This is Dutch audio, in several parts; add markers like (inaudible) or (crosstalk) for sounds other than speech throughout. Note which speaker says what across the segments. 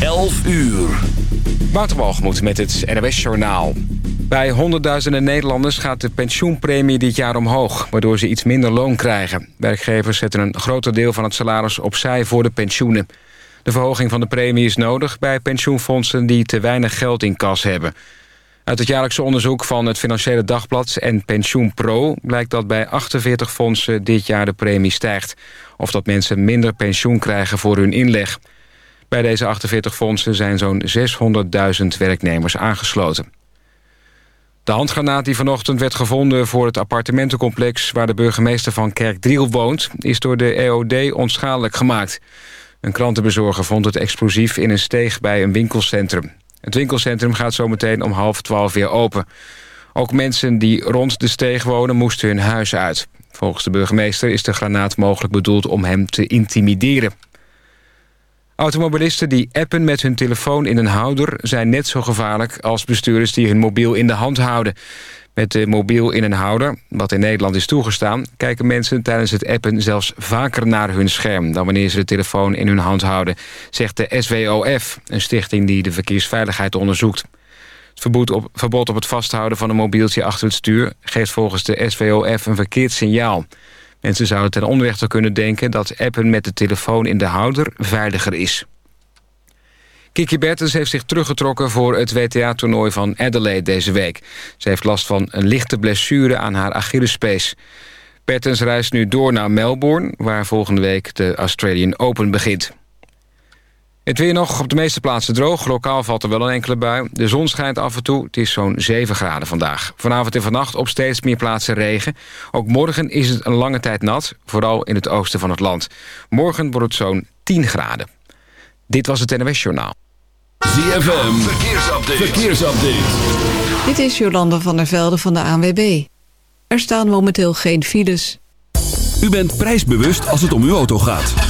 Speaker 1: 11 uur.
Speaker 2: Waterwalgemoed met het NWS Journaal. Bij honderdduizenden Nederlanders gaat de pensioenpremie dit jaar omhoog... waardoor ze iets minder loon krijgen. Werkgevers zetten een groter deel van het salaris opzij voor de pensioenen. De verhoging van de premie is nodig bij pensioenfondsen... die te weinig geld in kas hebben. Uit het jaarlijkse onderzoek van het Financiële Dagblad en PensioenPro... blijkt dat bij 48 fondsen dit jaar de premie stijgt. Of dat mensen minder pensioen krijgen voor hun inleg... Bij deze 48 fondsen zijn zo'n 600.000 werknemers aangesloten. De handgranaat die vanochtend werd gevonden voor het appartementencomplex... waar de burgemeester van Kerkdriel woont... is door de EOD onschadelijk gemaakt. Een krantenbezorger vond het explosief in een steeg bij een winkelcentrum. Het winkelcentrum gaat zometeen om half twaalf weer open. Ook mensen die rond de steeg wonen moesten hun huis uit. Volgens de burgemeester is de granaat mogelijk bedoeld om hem te intimideren. Automobilisten die appen met hun telefoon in een houder... zijn net zo gevaarlijk als bestuurders die hun mobiel in de hand houden. Met de mobiel in een houder, wat in Nederland is toegestaan... kijken mensen tijdens het appen zelfs vaker naar hun scherm... dan wanneer ze de telefoon in hun hand houden, zegt de SWOF... een stichting die de verkeersveiligheid onderzoekt. Het verbod op, verbod op het vasthouden van een mobieltje achter het stuur... geeft volgens de SWOF een verkeerd signaal... Mensen zouden ten onrechte kunnen denken dat appen met de telefoon in de houder veiliger is. Kiki Bertens heeft zich teruggetrokken voor het WTA-toernooi van Adelaide deze week. Ze heeft last van een lichte blessure aan haar Achillespees. Bertens reist nu door naar Melbourne, waar volgende week de Australian Open begint. Het weer nog op de meeste plaatsen droog. Lokaal valt er wel een enkele bui. De zon schijnt af en toe. Het is zo'n 7 graden vandaag. Vanavond en vannacht op steeds meer plaatsen regen. Ook morgen is het een lange tijd nat. Vooral in het oosten van het land. Morgen wordt het zo'n 10 graden. Dit was het NWS Journaal.
Speaker 1: ZFM. Verkeersupdate. Verkeersupdate.
Speaker 3: Dit is Jolanda van der Velde van de ANWB. Er staan momenteel geen files.
Speaker 1: U bent prijsbewust als het om uw auto gaat.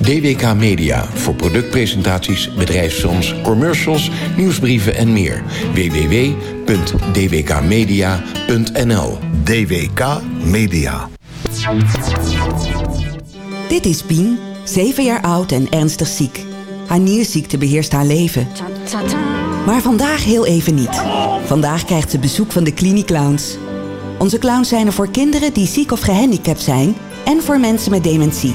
Speaker 4: DWK Media voor productpresentaties, bedrijfsfilms, commercials, nieuwsbrieven en meer. www.dwkmedia.nl
Speaker 5: DWK Media.
Speaker 6: Dit is Pien, 7 jaar oud en ernstig ziek. Haar nierziekte beheerst haar leven. Maar vandaag heel even niet. Vandaag krijgt ze bezoek van de Cliniclowns. Onze clowns zijn er voor kinderen die ziek of gehandicapt zijn... en voor mensen met dementie.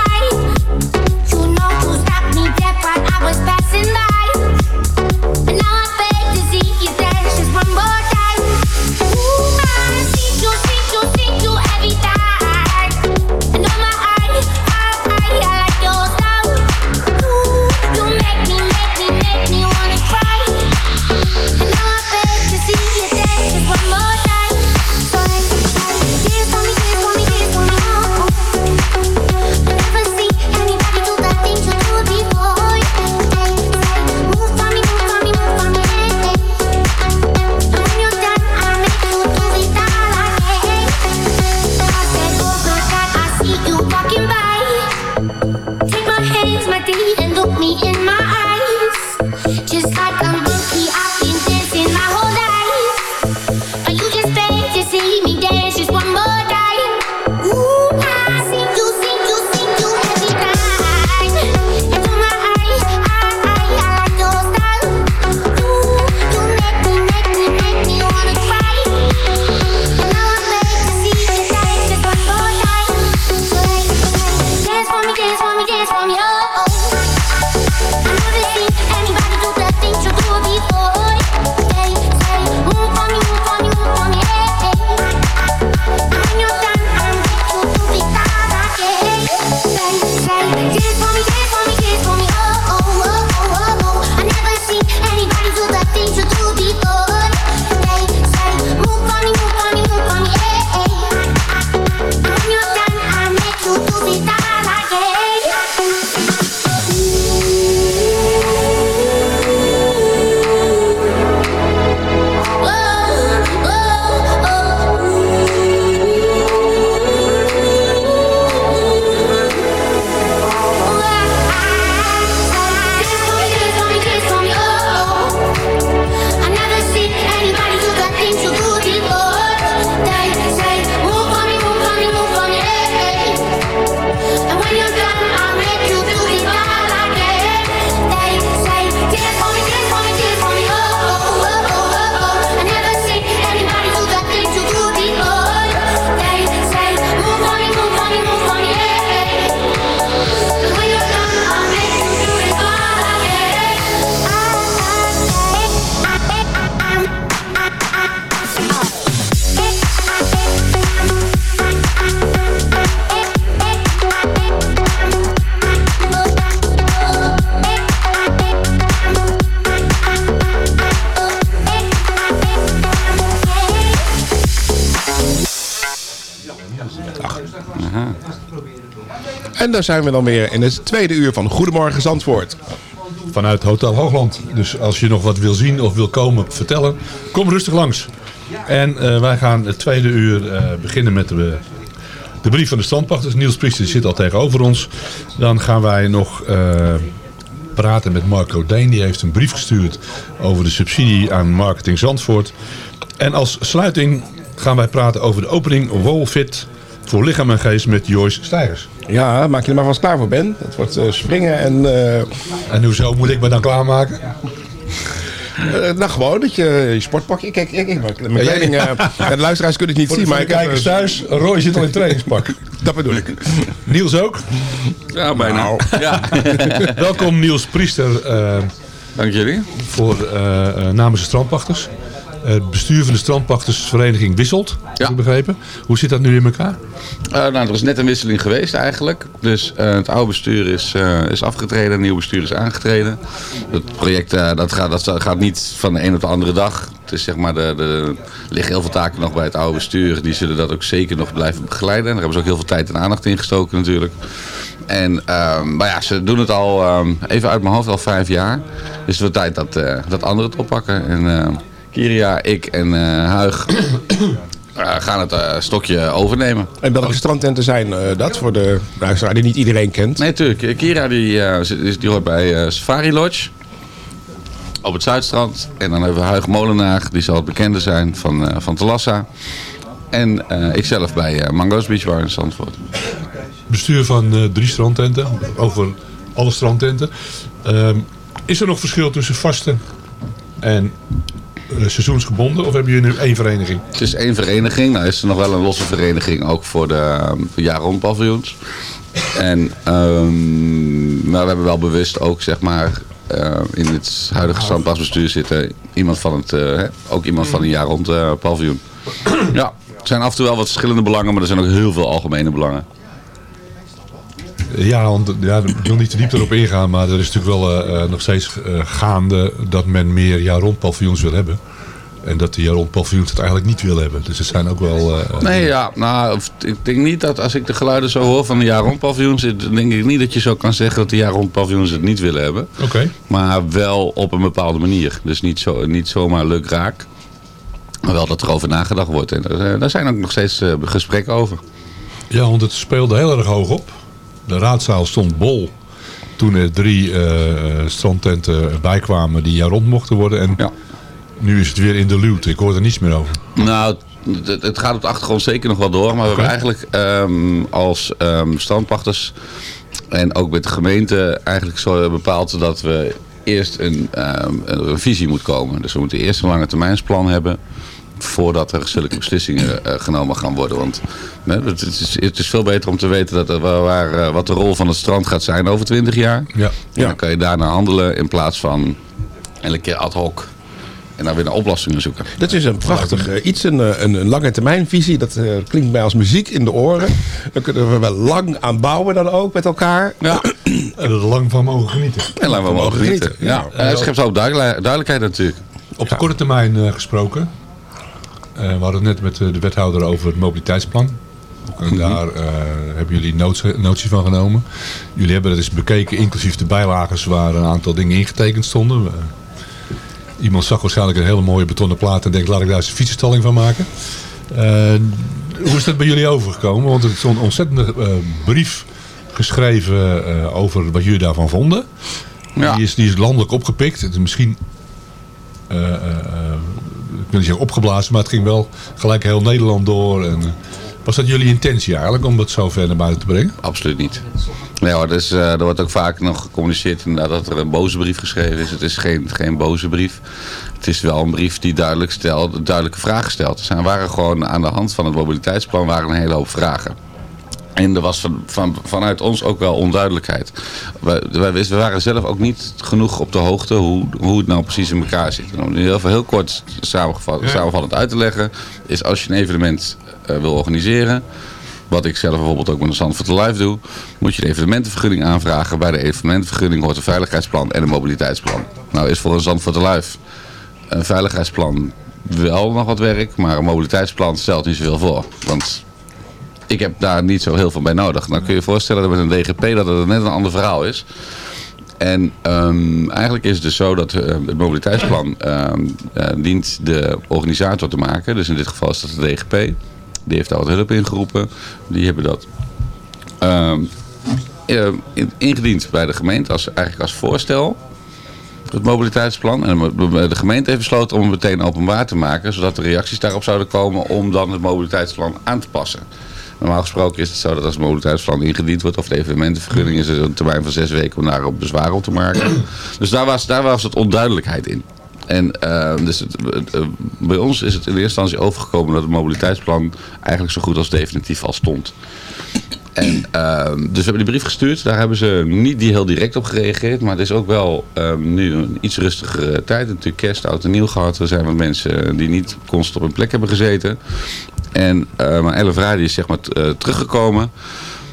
Speaker 7: Zijn we dan weer in het tweede uur van Goedemorgen Zandvoort.
Speaker 8: Vanuit Hotel Hoogland. Dus als je nog wat wil zien of wil komen vertellen, kom rustig langs. En eh, wij gaan het tweede uur eh, beginnen met de, de brief van de standpachters. Niels Priester zit al tegenover ons. Dan gaan wij nog eh, praten met Marco Deen. Die heeft een brief gestuurd over de subsidie aan Marketing Zandvoort. En als sluiting gaan wij praten over de opening Wolfit voor lichaam en geest met Joyce Stijgers.
Speaker 7: Ja, maak je er maar vast klaar voor, Ben. Het wordt eh, springen en... eh,
Speaker 8: En hoezo moet ik me dan klaarmaken?
Speaker 7: eh, nou, gewoon dat je je sportpakje... Kijk, kijk, kijk mijn
Speaker 8: Ja,
Speaker 7: kleding... eh, (laughs) ja, de luisteraars kunnen het niet
Speaker 8: Voor de,
Speaker 7: zien,
Speaker 8: voor
Speaker 7: maar
Speaker 8: de
Speaker 7: ik heb...
Speaker 8: kijkers thuis, Roy zit al in trainingspak. (laughs)
Speaker 7: Dat bedoel ik.
Speaker 8: Niels ook?
Speaker 9: Ja, bijna.
Speaker 7: Nou.
Speaker 9: Ja. (laughs)
Speaker 8: Welkom Niels Priester
Speaker 9: Dank jullie.
Speaker 8: voor, namens de strandpachters. Het bestuur van de strandpachtersvereniging wisselt, heb ik begrepen. Hoe zit dat nu in elkaar?
Speaker 9: Eh, nou, er is net een wisseling geweest eigenlijk. Dus eh, het oude bestuur is, eh, is afgetreden, het nieuwe bestuur is aangetreden. Het project dat gaat, dat gaat niet van de een op de andere dag. Het is zeg maar, de, de, er liggen heel veel taken nog bij het oude bestuur. Die zullen dat ook zeker nog blijven begeleiden. Daar hebben ze ook heel veel tijd en aandacht in gestoken natuurlijk. En, ehm, maar ja, ze doen het al, ehm, even uit mijn hoofd, al vijf jaar. Dus het wordt tijd dat, dat anderen het oppakken. En eh, Kiria, ik en eh Huig (coughs) eh, gaan het eh, stokje overnemen.
Speaker 7: En welke strandtenten zijn eh, dat voor de luisteraar die niet iedereen kent?
Speaker 9: Nee, tuurlijk. Kira die, eh, die, hoort bij eh, Safari Lodge. Op het Zuidstrand. En dan hebben we Huig Molenaar. Die zal het bekende zijn van, eh van Telassa. En eh ikzelf bij eh, Mango's Beach Bar in Zandvoort.
Speaker 8: Bestuur van eh, drie strandtenten, over alle strandtenten. Ehm, is er nog verschil tussen vaste en seizoensgebonden? Of hebben jullie nu één vereniging?
Speaker 9: Het is één vereniging. Nou is er nog wel een losse vereniging ook voor de uh, jaar rond paviljoens. En, ehm, maar we hebben wel bewust ook zeg maar eh, in het huidige strandpasbestuur zitten iemand van het, eh, ook iemand van een jaar rond eh, paviljoen. ja, er zijn af en toe wel wat verschillende belangen, maar er zijn ook heel veel algemene belangen.
Speaker 8: Ja, want ja, ik wil niet te diep erop ingaan, maar er is natuurlijk wel eh, eh, nog steeds eh, gaande dat men meer jaar-rond paviljoens wil hebben. En dat de jaar-rond paviljoens het eigenlijk niet wil hebben. Dus er zijn ook wel...
Speaker 9: Nee, ja, nou, ik denk niet dat als ik de geluiden zo hoor van de jaar rond paviljoens, dan denk ik niet dat je zo kan zeggen dat de jaar rond paviljoens het niet willen hebben.
Speaker 8: Oké.
Speaker 9: Maar wel op een bepaalde manier. Dus niet, zo, niet zomaar leuk raak. Maar wel dat er over nagedacht wordt. En daar, zijn ook nog steeds gesprekken over.
Speaker 8: Ja, want het speelde heel erg hoog op. De raadzaal stond bol toen er drie eh, strandtenten bijkwamen die jaar rond mochten worden. En nu is het weer in de luwte. Ik hoor er niets meer over.
Speaker 9: Nou, het, gaat op de achtergrond zeker nog wel door. Maar we hebben eigenlijk ehm, als ehm strandpachters en ook met de gemeente eigenlijk zo bepaald dat we eerst een, ehm, een visie moet komen. Dus we moeten eerst een lange termijnsplan hebben voordat er zulke beslissingen eh, genomen gaan worden. Want hè, het, is, het is veel beter om te weten dat er, waar, waar, eh, wat de rol van het strand gaat zijn over 20 jaar.
Speaker 8: Ja.
Speaker 9: En dan kan je daarna handelen in plaats van elke keer ad hoc en dan weer naar oplossingen zoeken.
Speaker 7: Dat is een prachtig eh, iets, een, een, een lange termijnvisie. Dat eh, klinkt mij als muziek in de oren. Daar kunnen we wel lang aan bouwen dan ook met elkaar.
Speaker 9: Ja.
Speaker 8: En er lang van mogen genieten.
Speaker 9: En laten we mogen genieten. Ja,
Speaker 8: En
Speaker 9: schept ook duidelijk- duidelijkheid natuurlijk.
Speaker 8: Op de korte termijn eh, gesproken. Eh, we hadden het net met eh, de wethouder over het mobiliteitsplan. En daar eh, hebben jullie notie, notie van genomen. Jullie hebben dat eens bekeken, inclusief de bijlagers waar een aantal dingen ingetekend stonden. Iemand zag waarschijnlijk een hele mooie betonnen plaat en denkt laat ik daar eens een fietsenstalling van maken. Hoe is dat bij jullie overgekomen? Want er stond een ontzettende brief geschreven over wat jullie daarvan vonden.
Speaker 9: Ja.
Speaker 8: Die, is, die is landelijk opgepikt. Het is misschien wil niet zeggen opgeblazen, maar het ging wel gelijk heel Nederland door. En, eh, was dat jullie intentie eigenlijk om dat zo ver naar buiten te brengen?
Speaker 9: Absoluut niet. Nee hoor, dus, eh, er wordt ook vaak nog gecommuniceerd inderdaad dat er een boze brief geschreven is. Het is geen, geen boze brief. Het is wel een brief die duidelijk stelt, duidelijke vragen stelt. Er zijn, waren gewoon aan de hand van het mobiliteitsplan waren een hele hoop vragen. En er was van, van, vanuit ons ook wel onduidelijkheid. Wij, wij we waren zelf ook niet genoeg op de hoogte hoe, hoe het nou precies in elkaar zit. En om nu heel, heel kort samengevat, samenvallend uit te leggen, is als je een evenement eh, wil organiseren, wat ik zelf bijvoorbeeld ook met de Zandvoort Live doe, moet je de evenementenvergunning aanvragen. Bij de evenementenvergunning hoort een veiligheidsplan en een mobiliteitsplan. Nou is voor een Zandvoort Live een veiligheidsplan wel nog wat werk, maar een mobiliteitsplan stelt niet zoveel voor. Want ik heb daar niet zo heel veel bij nodig. Dan kun je je voorstellen dat met een DGP dat het net een ander verhaal is. En ehm, eigenlijk is het dus zo dat eh, het mobiliteitsplan ehm, eh, dient de organisator te maken. Dus in dit geval is dat de DGP. Die heeft daar wat hulp in geroepen. Die hebben dat ehm, eh, in- ingediend bij de gemeente als, eigenlijk als voorstel. Het mobiliteitsplan. En de gemeente heeft besloten om het meteen openbaar te maken. Zodat de reacties daarop zouden komen om dan het mobiliteitsplan aan te passen. Normaal gesproken is het zo dat als mobiliteitsplan ingediend wordt of de evenementenvergunning is er een termijn van zes weken om daarop bezwaar op te maken. (clears throat) Dus daar was, daar was het onduidelijkheid in. En eh, dus eh, bij ons is het in eerste instantie overgekomen dat het mobiliteitsplan eigenlijk zo goed als definitief al stond. En, ehm, dus we hebben die brief gestuurd. Daar hebben ze niet heel direct op gereageerd. Maar het is ook wel ehm, nu een iets rustigere tijd. Natuurlijk kerst, oud en nieuw gehad. Er zijn wat mensen die niet constant op hun plek hebben gezeten. En uh, maar Elle Vrij is zeg maar eh, teruggekomen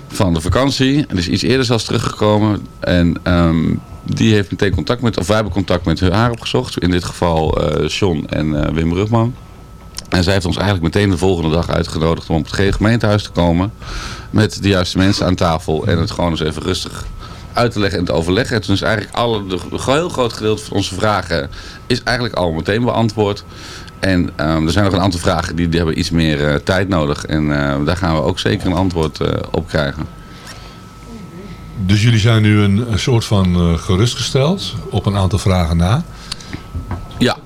Speaker 9: van de vakantie. En is iets eerder zelfs teruggekomen. En ehm, die heeft meteen contact met, of wij hebben contact met haar opgezocht. In dit geval eh John en eh, Wim Rugman. En zij heeft ons eigenlijk meteen de volgende dag uitgenodigd om op het gemeentehuis te komen. Met de juiste mensen aan tafel. En het gewoon eens even rustig uit te leggen en te overleggen. En is eigenlijk alle, de, heel groot gedeelte van onze vragen is eigenlijk al meteen beantwoord. En ehm, er zijn nog een aantal vragen die, die hebben iets meer eh, tijd nodig. En eh, daar gaan we ook zeker een antwoord eh, op krijgen.
Speaker 8: Dus jullie zijn nu een, een soort van eh, gerustgesteld op een aantal vragen na.
Speaker 9: Ja.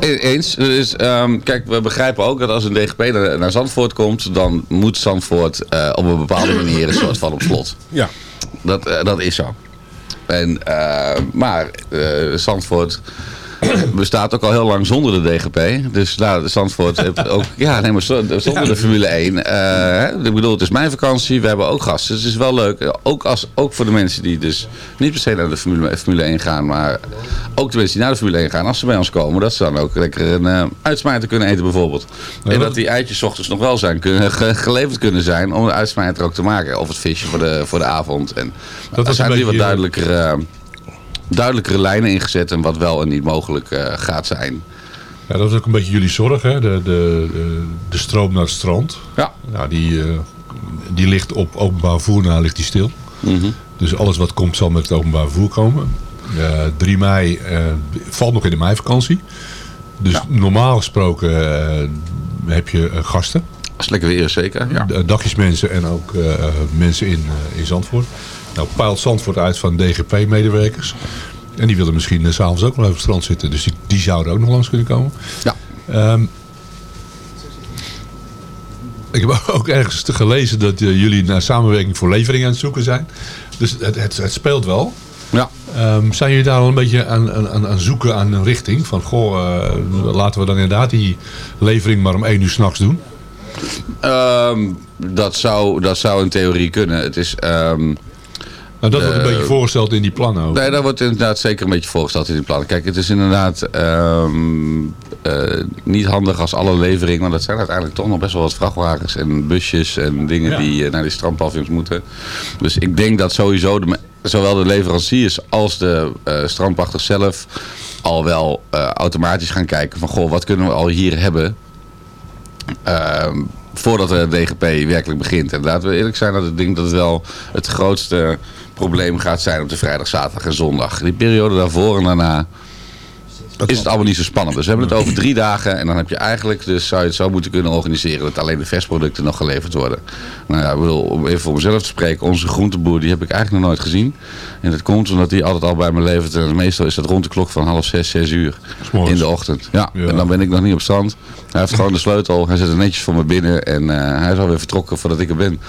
Speaker 9: E- Eens. Dus, ehm, kijk, we begrijpen ook dat als een DGP naar, naar Zandvoort komt, dan moet Zandvoort eh, op een bepaalde manier een soort van op slot.
Speaker 7: Ja.
Speaker 9: Dat, eh, dat is zo. En, eh, maar eh, Zandvoort (clears throat) bestaat ook al heel lang zonder de DGP. Dus nou, Zandvoort heeft (laughs) ook... Ja, nee, maar zo- zonder de Formule 1. eh, ik bedoel, het is mijn vakantie. We hebben ook gasten. Dus het is wel leuk. Ook, als, ook voor de mensen die dus niet per se naar de Formule, Formule 1 gaan. Maar ook de mensen die naar de Formule 1 gaan. Als ze bij ons komen. Dat ze dan ook lekker een uh, uitsmijter kunnen eten bijvoorbeeld. en dat die eitjes ochtends nog wel zijn kunnen, ge- geleverd kunnen zijn. Om de uitsmijter ook te maken. Of het visje voor de, voor de avond. En,
Speaker 8: Dat
Speaker 9: zijn
Speaker 8: een
Speaker 9: nu wat
Speaker 8: beetje-
Speaker 9: duidelijker... eh, duidelijkere lijnen ingezet en wat wel en niet mogelijk eh, gaat zijn.
Speaker 8: Ja, dat is ook een beetje jullie zorg, hè? De, de, de, de stroom naar het strand.
Speaker 9: Ja.
Speaker 8: Nou, die, eh, die ligt op openbaar vervoer na ligt die stil.
Speaker 9: Mhm.
Speaker 8: Dus alles wat komt zal met het openbaar vervoer komen. Eh 3 mei valt nog in de meivakantie. Dus normaal gesproken heb je gasten.
Speaker 9: Als het lekker weer is, zeker. Ja.
Speaker 8: Dagjesmensen en ook mensen in, in Zandvoort. Nou, peilt Zandvoort uit van DGP-medewerkers. En die willen misschien eh, s s'avonds ook nog even op het strand zitten. Dus die, die zouden ook nog langs kunnen komen.
Speaker 9: Ja.
Speaker 8: Ehm, ik heb (laughs) ook ergens gelezen dat eh, jullie naar samenwerking voor levering aan het zoeken zijn. Dus het, het, het speelt wel.
Speaker 9: Ja.
Speaker 8: Ehm, zijn jullie daar al een beetje aan, aan, aan- zoeken aan een richting? Van, goh, eh, laten we dan inderdaad die levering maar om één uur s'nachts doen?
Speaker 9: Ehm, dat, zou, dat zou in theorie kunnen. Het is...
Speaker 8: Nou, dat wordt een
Speaker 9: eh,
Speaker 8: beetje voorgesteld in die plannen ook.
Speaker 9: Nee, dat wordt inderdaad zeker een beetje voorgesteld in die plannen. Kijk, het is inderdaad ehm, eh, niet handig als alle levering, want dat zijn uiteindelijk toch nog best wel wat vrachtwagens en busjes en dingen
Speaker 8: Ja.
Speaker 9: die eh, naar die strandpaviljoens moeten. Dus ik denk dat sowieso de, zowel de leveranciers als de eh strandpachters zelf al wel automatisch gaan kijken van goh, wat kunnen we al hier hebben Ehm, voordat de DGP werkelijk begint. En laten we eerlijk zijn dat ik denk dat het wel het grootste probleem gaat zijn op de vrijdag, zaterdag en zondag. Die periode daarvoor en daarna is het allemaal niet zo spannend. Dus we hebben het over drie dagen en dan heb je eigenlijk, dus zou je het zo moeten kunnen organiseren dat alleen de versproducten nog geleverd worden. Nou ja, ik bedoel, om even voor mezelf te spreken, onze groenteboer die heb ik eigenlijk nog nooit gezien. En dat komt omdat hij altijd al bij me levert en meestal is dat rond de klok van half zes, zes uur in de ochtend. Ja, en dan ben ik nog niet op strand. Hij heeft gewoon de sleutel, hij zet er netjes voor me binnen en eh, hij is alweer vertrokken voordat ik er ben.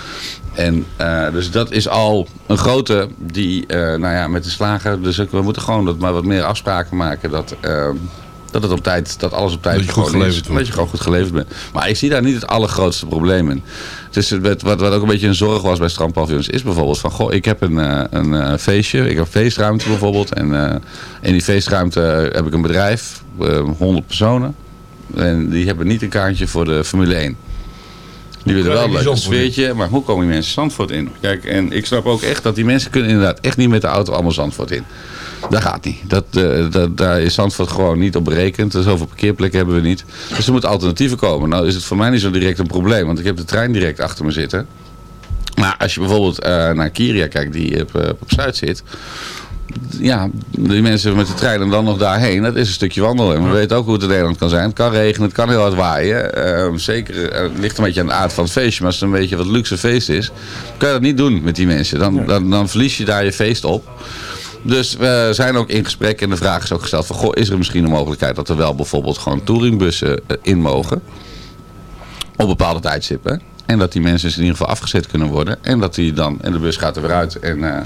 Speaker 9: En eh, dus dat is al een grote die, eh, nou ja, met de slager. Dus we moeten gewoon dat, maar wat meer afspraken maken dat, dat het op tijd, dat alles op tijd
Speaker 8: Dat je goed
Speaker 9: is.
Speaker 8: geleverd wordt.
Speaker 9: Dat je gewoon goed geleverd bent. Maar ik zie daar niet het allergrootste probleem in. Het, wat, wat ook een beetje een zorg was bij strandpaviljoens is bijvoorbeeld van, goh, ik heb een, een feestje, ik heb een feestruimte bijvoorbeeld. En in die feestruimte heb ik een bedrijf, eh 100 personen. En die hebben niet een kaartje voor de Formule 1. Die willen wel een leuk
Speaker 8: in.
Speaker 9: sfeertje, maar hoe komen die mensen Zandvoort in? Kijk, en ik snap ook echt dat die mensen kunnen inderdaad echt niet met de auto allemaal Zandvoort in. Dat gaat niet. Dat, eh, dat, daar is Zandvoort gewoon niet op berekend. Zoveel parkeerplekken hebben we niet. Dus er moeten alternatieven komen. Nou is het voor mij niet zo direct een probleem, want ik heb de trein direct achter me zitten. Maar als je bijvoorbeeld eh, naar Kiria kijkt, die op, eh, op Zuid zit. Ja, die mensen met de trein en dan nog daarheen, dat is een stukje wandelen. En we weten ook hoe het in Nederland kan zijn. Het kan regenen, het kan heel hard waaien. Eh, zeker, eh, het ligt een beetje aan de aard van het feestje. Maar als het een beetje wat luxe feest is, kan je dat niet doen met die mensen. Dan, dan, dan verlies je daar je feest op. Dus we zijn ook in gesprek en de vraag is ook gesteld van... Goh, is er misschien een mogelijkheid dat er wel bijvoorbeeld gewoon touringbussen eh, in mogen? Op bepaalde tijdstippen. En dat die mensen dus in ieder geval afgezet kunnen worden. En dat die dan, en de bus gaat er weer uit. En, eh,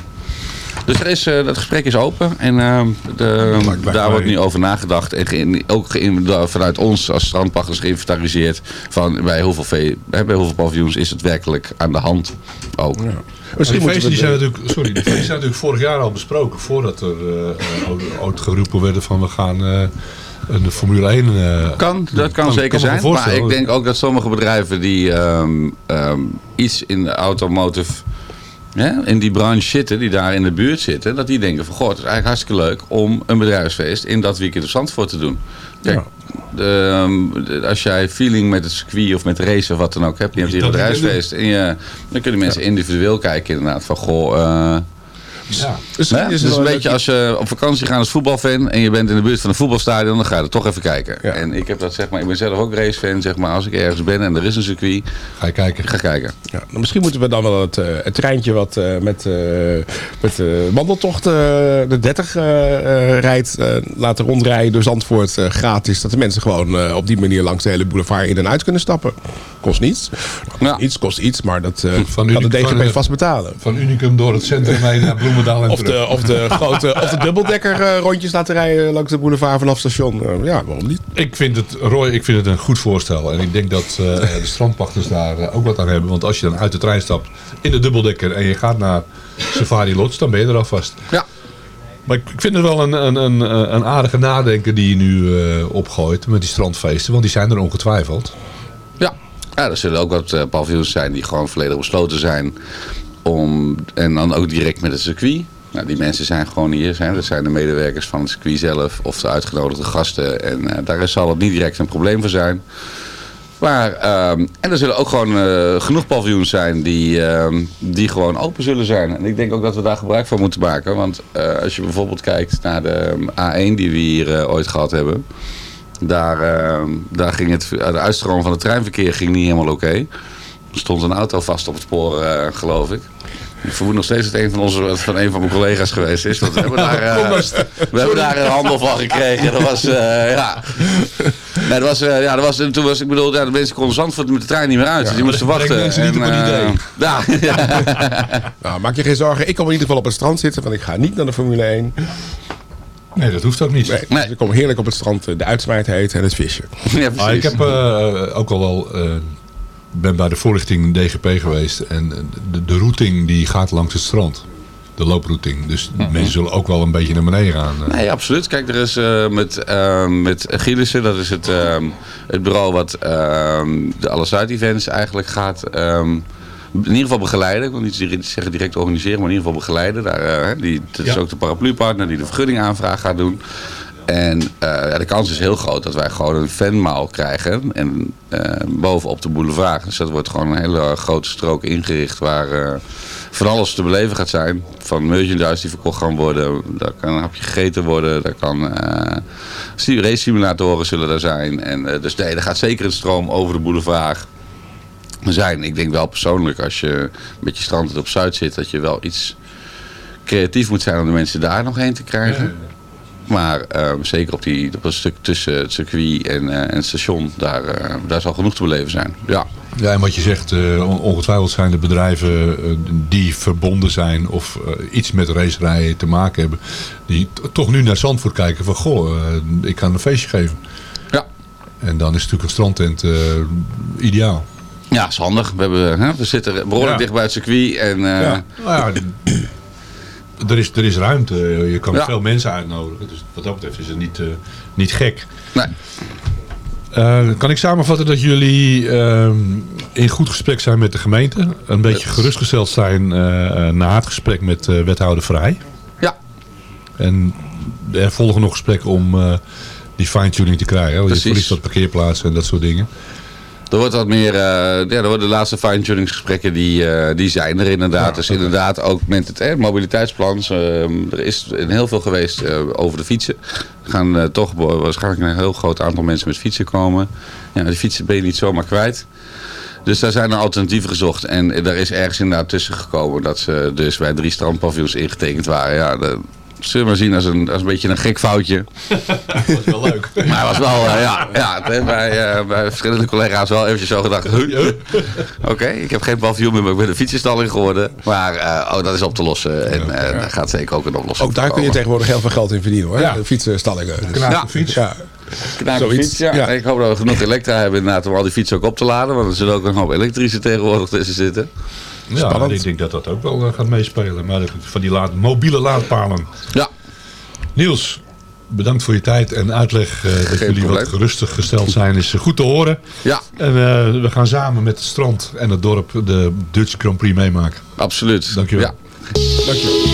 Speaker 9: dus er is, eh, dat gesprek is open. En eh, de, daar wordt nu over nagedacht. En ook vanuit ons als strandpachters geïnventariseerd. Van bij hoeveel, vee, hè, bij hoeveel paviljoens is het werkelijk aan de hand ook.
Speaker 8: Maar
Speaker 7: Misschien
Speaker 8: die
Speaker 7: moeten
Speaker 8: feesten
Speaker 7: we
Speaker 8: die zijn,
Speaker 7: de-
Speaker 8: natuurlijk, sorry, die feesten zijn natuurlijk vorig jaar al besproken. Voordat er eh, eh, ooit geroepen werden van we gaan eh, een Formule 1... eh,
Speaker 9: Kan, dat kan, zeker zijn. Maar ik denk ook dat sommige bedrijven die ehm, ehm, iets in de automotive, in die branche zitten, die daar in de buurt zitten, dat die denken van, goh, het is eigenlijk hartstikke leuk om een bedrijfsfeest in dat weekend op Zandvoort te doen. Kijk, de, ehm, de- als jij feeling met het circuit of met race of wat dan ook hebt, je hebt hier een bedrijfsfeest, en je, dan kunnen mensen individueel kijken inderdaad van, goh... eh,
Speaker 8: Ja.
Speaker 7: Is
Speaker 9: Dus
Speaker 7: het
Speaker 9: een
Speaker 7: wel
Speaker 9: beetje als je op vakantie gaat als voetbalfan en je bent in de buurt van een voetbalstadion, dan ga je er toch even kijken. En ik heb dat zeg maar, ik ben zelf ook racefan, zeg maar, als ik ergens ben en er is een circuit,
Speaker 8: ga je kijken.
Speaker 9: Ga kijken.
Speaker 7: Ja, nou, misschien moeten we dan wel het, eh, het treintje wat eh, met, eh met eh, wandeltocht eh, de 30 eh, eh, rijdt eh, laten rondrijden door Zandvoort eh, gratis. Dat de mensen gewoon eh, op die manier langs de hele boulevard in en uit kunnen stappen. Kost niets. Nou, Iets kost iets, maar dat eh, kan de DGP
Speaker 8: van,
Speaker 7: vast betalen.
Speaker 8: Van Unicum door het centrum heen naar Bloemendaal en
Speaker 7: Of
Speaker 8: terug.
Speaker 7: de, of de (laughs) grote of de dubbeldekker eh, rondjes laten rijden langs de boulevard vanaf station. Eh, ja, waarom niet?
Speaker 8: Ik vind het, Roy, ik vind het een goed voorstel. En ik denk dat eh, de strandpachters daar ook wat aan hebben. Want als je dan uit de trein stapt in de dubbeldekker en je gaat naar Safari Lodge, dan ben je er alvast.
Speaker 9: Ja.
Speaker 8: Maar ik vind het wel een, een, een, een aardige nadenken die je nu opgooit met die strandfeesten. Want die zijn er ongetwijfeld.
Speaker 9: Ja. ja, er zullen ook wat eh, paviljoens zijn die gewoon volledig besloten zijn. Om, en dan ook direct met het circuit. Nou, die mensen zijn gewoon hier. Zijn. Dat zijn de medewerkers van het circuit zelf of de uitgenodigde gasten. En eh, daar zal het niet direct een probleem voor zijn. Maar, ehm, en er zullen ook gewoon eh, genoeg paviljoens zijn die, ehm, die gewoon open zullen zijn. En ik denk ook dat we daar gebruik van moeten maken. Want eh, als je bijvoorbeeld kijkt naar de ehm, A1 die we hier ooit gehad hebben. Daar, daar ging het, de uitstroom van het treinverkeer ging niet helemaal oké. Stond een auto vast op het spoor, eh, geloof ik. Ik vermoed nog steeds dat het een van, onze, van een van mijn collega's geweest is. Want we hebben daar, eh, we hebben daar een handel van gekregen. Dat was, eh, ja. Nee, dat was, eh, ja, dat was, en toen was, ik bedoel, ja, de mensen konden Zandvoort met de trein niet meer uit. dus die moesten wachten.
Speaker 8: mensen niet op een
Speaker 9: eh,
Speaker 8: idee. (laughs)
Speaker 9: ja, (laughs)
Speaker 7: Nou, maak je geen zorgen. Ik kom in ieder geval op het strand zitten, want ik ga niet naar de Formule 1.
Speaker 8: Nee, dat hoeft ook niet.
Speaker 7: Nee, dus ik kom heerlijk op het strand de uitsmijt heet en het visje.
Speaker 8: Ah, ik heb eh, ook al wel... ben bij de voorlichting DGP geweest. En de, de routing die gaat langs het strand. De looprouting. Dus mensen zullen ook wel een beetje naar beneden gaan. eh.
Speaker 9: Nee, absoluut. Kijk, er is eh, met, uh, met Gielissen, dat is het, het bureau wat de Alle Zuid-events eigenlijk gaat... ehm, in ieder geval begeleiden. Ik wil niet zeggen direct organiseren, maar in ieder geval begeleiden. Daar, die, dat is
Speaker 8: Ja.
Speaker 9: ook de paraplupartner die de vergunningaanvraag gaat doen. En eh, de kans is heel groot dat wij gewoon een fanmaal krijgen. En eh, bovenop de boulevard. Dus dat wordt gewoon een hele grote strook ingericht waar eh, van alles te beleven gaat zijn. Van merchandise die verkocht gaan worden. Daar kan een hapje gegeten worden. Daar kan race simulatoren zullen er zijn. En, dus nee, er gaat zeker een stroom over de boulevard zijn. Ik denk wel persoonlijk als je met je strand op Zuid zit, dat je wel iets creatief moet zijn om de mensen daar nog heen te krijgen. Maar eh, zeker op, die, op een stuk tussen het circuit en, eh, en het station, daar, eh, daar zal genoeg te beleven zijn. Ja.
Speaker 8: Ja, en wat je zegt, eh, on- ongetwijfeld zijn er bedrijven die verbonden zijn of iets met racerijden te maken hebben. Die toch nu naar Zandvoort kijken van, goh, ik kan een feestje geven.
Speaker 9: Ja.
Speaker 8: En dan is natuurlijk een strandtent ideaal.
Speaker 9: Ja, is handig. We, hebben, hè, we zitten behoorlijk
Speaker 8: Ja.
Speaker 9: dicht bij het circuit. En,
Speaker 8: Ja. Nou ja, er, is, er is ruimte. Je kan
Speaker 9: Ja.
Speaker 8: veel mensen uitnodigen. Dus wat dat betreft is het niet, eh, niet gek.
Speaker 9: Nee.
Speaker 8: Eh, kan ik samenvatten dat jullie ehm, in goed gesprek zijn met de gemeente. Een beetje gerustgesteld zijn eh, na het gesprek met wethouder Vrij.
Speaker 9: Ja.
Speaker 8: En er volgen nog gesprekken om die fine-tuning te krijgen. Je verliest wat parkeerplaatsen en dat soort dingen.
Speaker 9: Er wordt wat meer, eh, ja, er worden de laatste fine-tuningsgesprekken die, eh, die zijn er inderdaad. dus inderdaad ook met het eh, mobiliteitsplan. eh, er is in heel veel geweest eh, over de fietsen. Er gaan toch waarschijnlijk een heel groot aantal mensen met fietsen komen. Ja, die fietsen ben je niet zomaar kwijt. Dus daar zijn er alternatieven gezocht. En daar is ergens inderdaad tussen gekomen dat ze dus bij drie strandpaviljoens ingetekend waren. Ja, zullen we maar zien als een, als een beetje een gek foutje. (laughs)
Speaker 8: Dat was wel leuk. (laughs)
Speaker 9: Maar hij was wel, eh, ja, ja het heeft bij, eh, bij verschillende collega's wel eventjes zo gedacht. (laughs) Oké, ik heb geen paviljoen meer, maar ik ben een fietsenstalling geworden. Maar eh, oh, dat is op te lossen. En eh, daar gaat zeker ook een oplossing
Speaker 10: Ook daar kun je tegenwoordig heel veel geld in verdienen hoor.
Speaker 8: Ja.
Speaker 10: De fietsenstallingen. Dus-. Ja.
Speaker 9: Knakenfiets, ja.
Speaker 10: Ja.
Speaker 9: Ik hoop dat we genoeg elektra hebben inderdaad om al die fietsen ook op te laden. Want er zullen ook een hoop elektrische tegenwoordig tussen zitten.
Speaker 8: Ja, ik denk dat dat ook wel eh, gaat meespelen. Maar van die laad, mobiele laadpalen.
Speaker 9: Ja,
Speaker 8: Niels, bedankt voor je tijd en uitleg. eh, dat jullie
Speaker 9: probleem.
Speaker 8: wat gerustig gesteld zijn is eh, goed te horen.
Speaker 9: ja
Speaker 8: En we gaan samen met het strand en het dorp de Dutch Grand Prix meemaken.
Speaker 9: absoluut.
Speaker 8: Dankjewel.
Speaker 9: Ja.
Speaker 10: Dankjewel.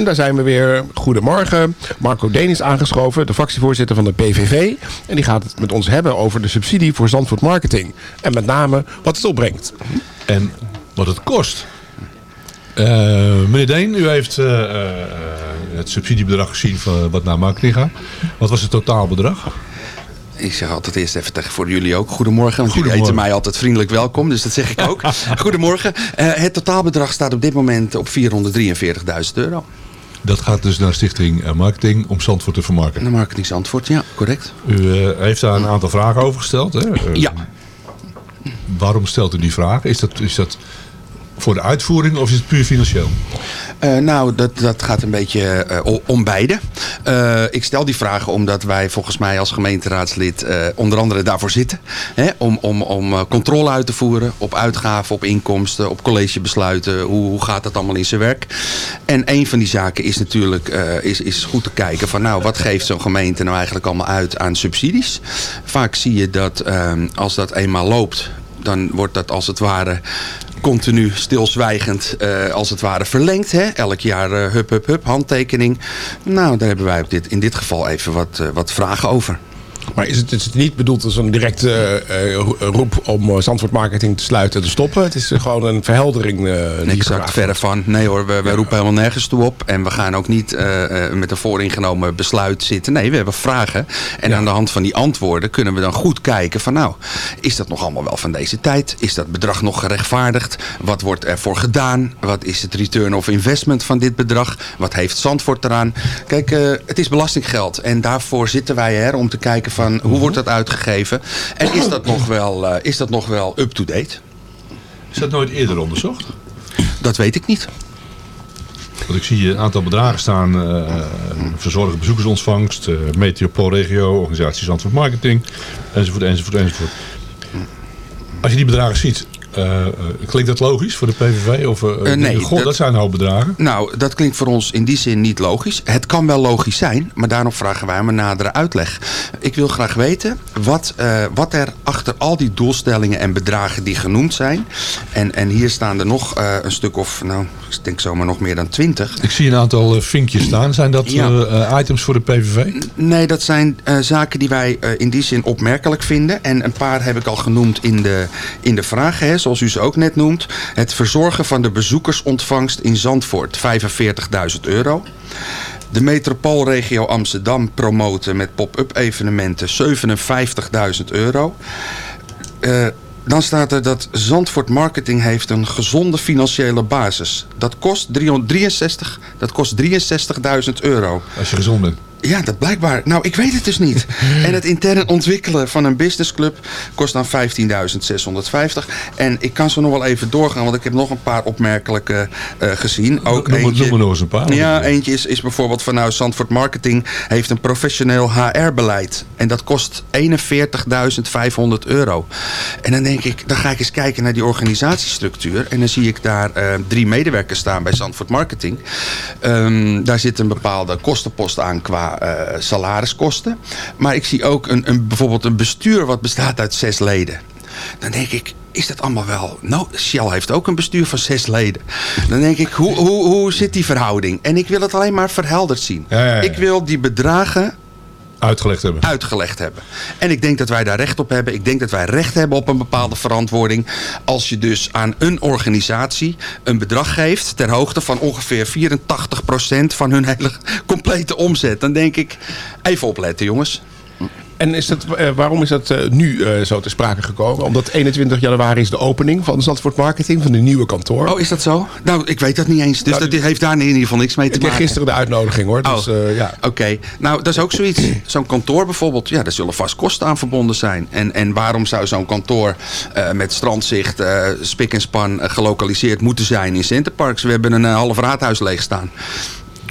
Speaker 10: En daar zijn we weer. Goedemorgen. Marco Deen is aangeschoven, de fractievoorzitter van de PVV. En die gaat het met ons hebben over de subsidie voor Zandvoort Marketing. En met name wat het opbrengt.
Speaker 8: En wat het kost. Eh, meneer Deen, u heeft eh, eh, het subsidiebedrag gezien van wat naar marketing gaat. Wat was het totaalbedrag?
Speaker 11: Ik zeg altijd eerst even tegen voor jullie ook. Goedemorgen, want jullie
Speaker 8: Goedemorgen.
Speaker 11: eten mij altijd vriendelijk welkom. Dus dat zeg ik ook. (laughs) Goedemorgen. Eh, het totaalbedrag staat op dit moment op 443.000 euro.
Speaker 8: Dat gaat dus naar Stichting eh, Marketing om Zandvoort te vermarkten.
Speaker 11: De marketingsantwoord, ja, correct.
Speaker 8: U eh, heeft daar een aantal vragen over gesteld. Hè? Eh,
Speaker 11: Ja.
Speaker 8: waarom stelt u die vraag? Is dat, is dat voor de uitvoering of is het puur financieel?
Speaker 11: Eh, nou, dat, dat gaat een beetje eh, om beide. Eh, ik stel die vragen omdat wij volgens mij als gemeenteraadslid onder andere daarvoor zitten. Hè, om om, om controle uit te voeren op uitgaven, op inkomsten, op collegebesluiten. Hoe, hoe gaat dat allemaal in zijn werk? En een van die zaken is natuurlijk is, is goed te kijken van nou, wat geeft zo'n gemeente nou eigenlijk allemaal uit aan subsidies? Vaak zie je dat eh, als dat eenmaal loopt, dan wordt dat als het ware continu stilzwijgend eh, als het ware verlengd. Hè? Elk jaar eh, hup, hup, hup, handtekening. Nou, daar hebben wij op dit, in dit geval even wat, eh, wat vragen over.
Speaker 7: Maar is het, is het niet bedoeld als een directe eh, eh, roep om Zandvoort Marketing te sluiten en te stoppen? Het is eh, gewoon een verheldering uh,
Speaker 11: exact, verre van. Nee hoor, we, we roepen helemaal nergens toe op. En we gaan ook niet uh, met een vooringenomen besluit zitten. Nee, we hebben vragen. En ja. aan de hand van die antwoorden kunnen we dan goed kijken van nou, is dat nog allemaal wel van deze tijd? Is dat bedrag nog gerechtvaardigd? Wat wordt er voor gedaan? Wat is het return of investment van dit bedrag? Wat heeft Zandvoort eraan? Kijk, het is belastinggeld. En daarvoor zitten wij er om te kijken van hoe wordt dat uitgegeven? En is dat nog wel, uh, is dat nog wel up-to-date?
Speaker 8: Is dat nooit eerder onderzocht?
Speaker 11: Dat weet ik niet.
Speaker 8: Want ik zie een aantal bedragen staan. Uh, verzorgen bezoekersontvangst, uh, metropoolregio, organisatie Zandvoort Marketing, enzovoort, enzovoort, enzovoort. Als je die bedragen ziet, uh, uh, klinkt dat logisch voor de PVV? Of, uh,
Speaker 11: nee,
Speaker 8: God, dat, dat, zijn hoop bedragen.
Speaker 11: Nou, dat klinkt voor ons in die zin niet logisch. Het kan wel logisch zijn, maar daarom vragen wij om een nadere uitleg. Ik wil graag weten wat, wat er achter al die doelstellingen en bedragen die genoemd zijn. En, en hier staan er nog een stuk of, nou, ik denk zomaar nog meer dan twintig.
Speaker 8: Ik zie een aantal vinkjes staan. Zijn dat ja. items voor de PVV?
Speaker 11: Nee, dat zijn zaken die wij in die zin opmerkelijk vinden. En een paar heb ik al genoemd in de, in de vragen. Hè zoals u ze ook net noemt. Het verzorgen van de bezoekersontvangst in Zandvoort, 45.000 euro. De metropoolregio Amsterdam promoten met pop-up evenementen, 57.000 euro. Uh, dan staat er dat Zandvoort Marketing heeft een gezonde financiële basis. Dat kost 363, dat kost 63.000 euro.
Speaker 8: Als je gezond bent.
Speaker 11: Ja, dat blijkbaar. Nou, ik weet het dus niet. (laughs) en het intern ontwikkelen van een businessclub kost dan 15.650. En ik kan zo nog wel even doorgaan, want ik heb nog een paar opmerkelijke uh, gezien. Ook
Speaker 8: noem,
Speaker 11: eentje,
Speaker 8: noem nog eens een paar.
Speaker 11: Ja, eentje is, is bijvoorbeeld van nou, Zandvoort Marketing heeft een professioneel HR-beleid. En dat kost 41.500 euro. En dan denk ik, dan ga ik eens kijken naar die organisatiestructuur. En dan zie ik daar uh, drie medewerkers staan bij Zandvoort Marketing. Um, daar zit een bepaalde kostenpost aan qua uh, salariskosten. Maar ik zie ook een, een, bijvoorbeeld een bestuur wat bestaat uit zes leden. Dan denk ik, is dat allemaal wel... Nou, Shell heeft ook een bestuur van zes leden. Dan denk ik, hoe, hoe, hoe zit die verhouding? En ik wil het alleen maar verhelderd zien.
Speaker 8: Ja, ja, ja.
Speaker 11: Ik wil die bedragen
Speaker 8: uitgelegd hebben.
Speaker 11: Uitgelegd hebben. En ik denk dat wij daar recht op hebben. Ik denk dat wij recht hebben op een bepaalde verantwoording. Als je dus aan een organisatie een bedrag geeft... ter hoogte van ongeveer 84% van hun hele (laughs) complete omzet. Dan denk ik, even opletten jongens.
Speaker 7: En is dat, uh, waarom is dat uh, nu uh, zo te sprake gekomen? Omdat 21 januari is de opening van Zandvoort Marketing, van de nieuwe kantoor.
Speaker 11: Oh, is dat zo? Nou, ik weet dat niet eens. Dus nou, dat heeft daar in ieder geval niks mee te
Speaker 7: ik
Speaker 11: maken.
Speaker 7: Ik gisteren de uitnodiging hoor. Dus,
Speaker 11: oh,
Speaker 7: ja.
Speaker 11: Oké. Okay. Nou, dat is ook zoiets. (clears throat) Zo'n kantoor bijvoorbeeld, ja, daar zullen vast kosten aan verbonden zijn. En, en waarom zou zo'n kantoor met strandzicht, spik en span gelokaliseerd moeten zijn in Centerparks? We hebben een half raadhuis leeg staan.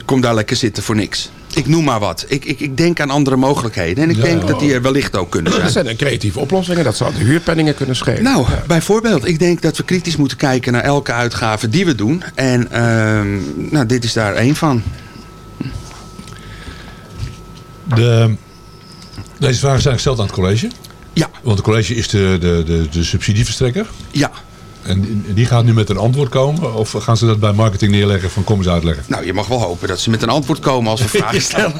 Speaker 11: Kom daar lekker zitten voor niks. Ik noem maar wat. Ik, ik, ik denk aan andere mogelijkheden. En ik ja, denk dat die er wellicht ook kunnen zijn.
Speaker 7: Dat zijn creatieve oplossingen. Dat zou de huurpenningen kunnen schelen.
Speaker 11: Nou, ja. bijvoorbeeld. Ik denk dat we kritisch moeten kijken naar elke uitgave die we doen. En uh, nou, dit is daar één van.
Speaker 8: De, deze vragen zijn gesteld aan het college.
Speaker 11: Ja.
Speaker 8: Want het college is de, de, de, de subsidieverstrekker.
Speaker 11: Ja.
Speaker 8: En die gaat nu met een antwoord komen? Of gaan ze dat bij marketing neerleggen van kom eens uitleggen?
Speaker 11: Nou, je mag wel hopen dat ze met een antwoord komen als we (laughs) vragen stellen.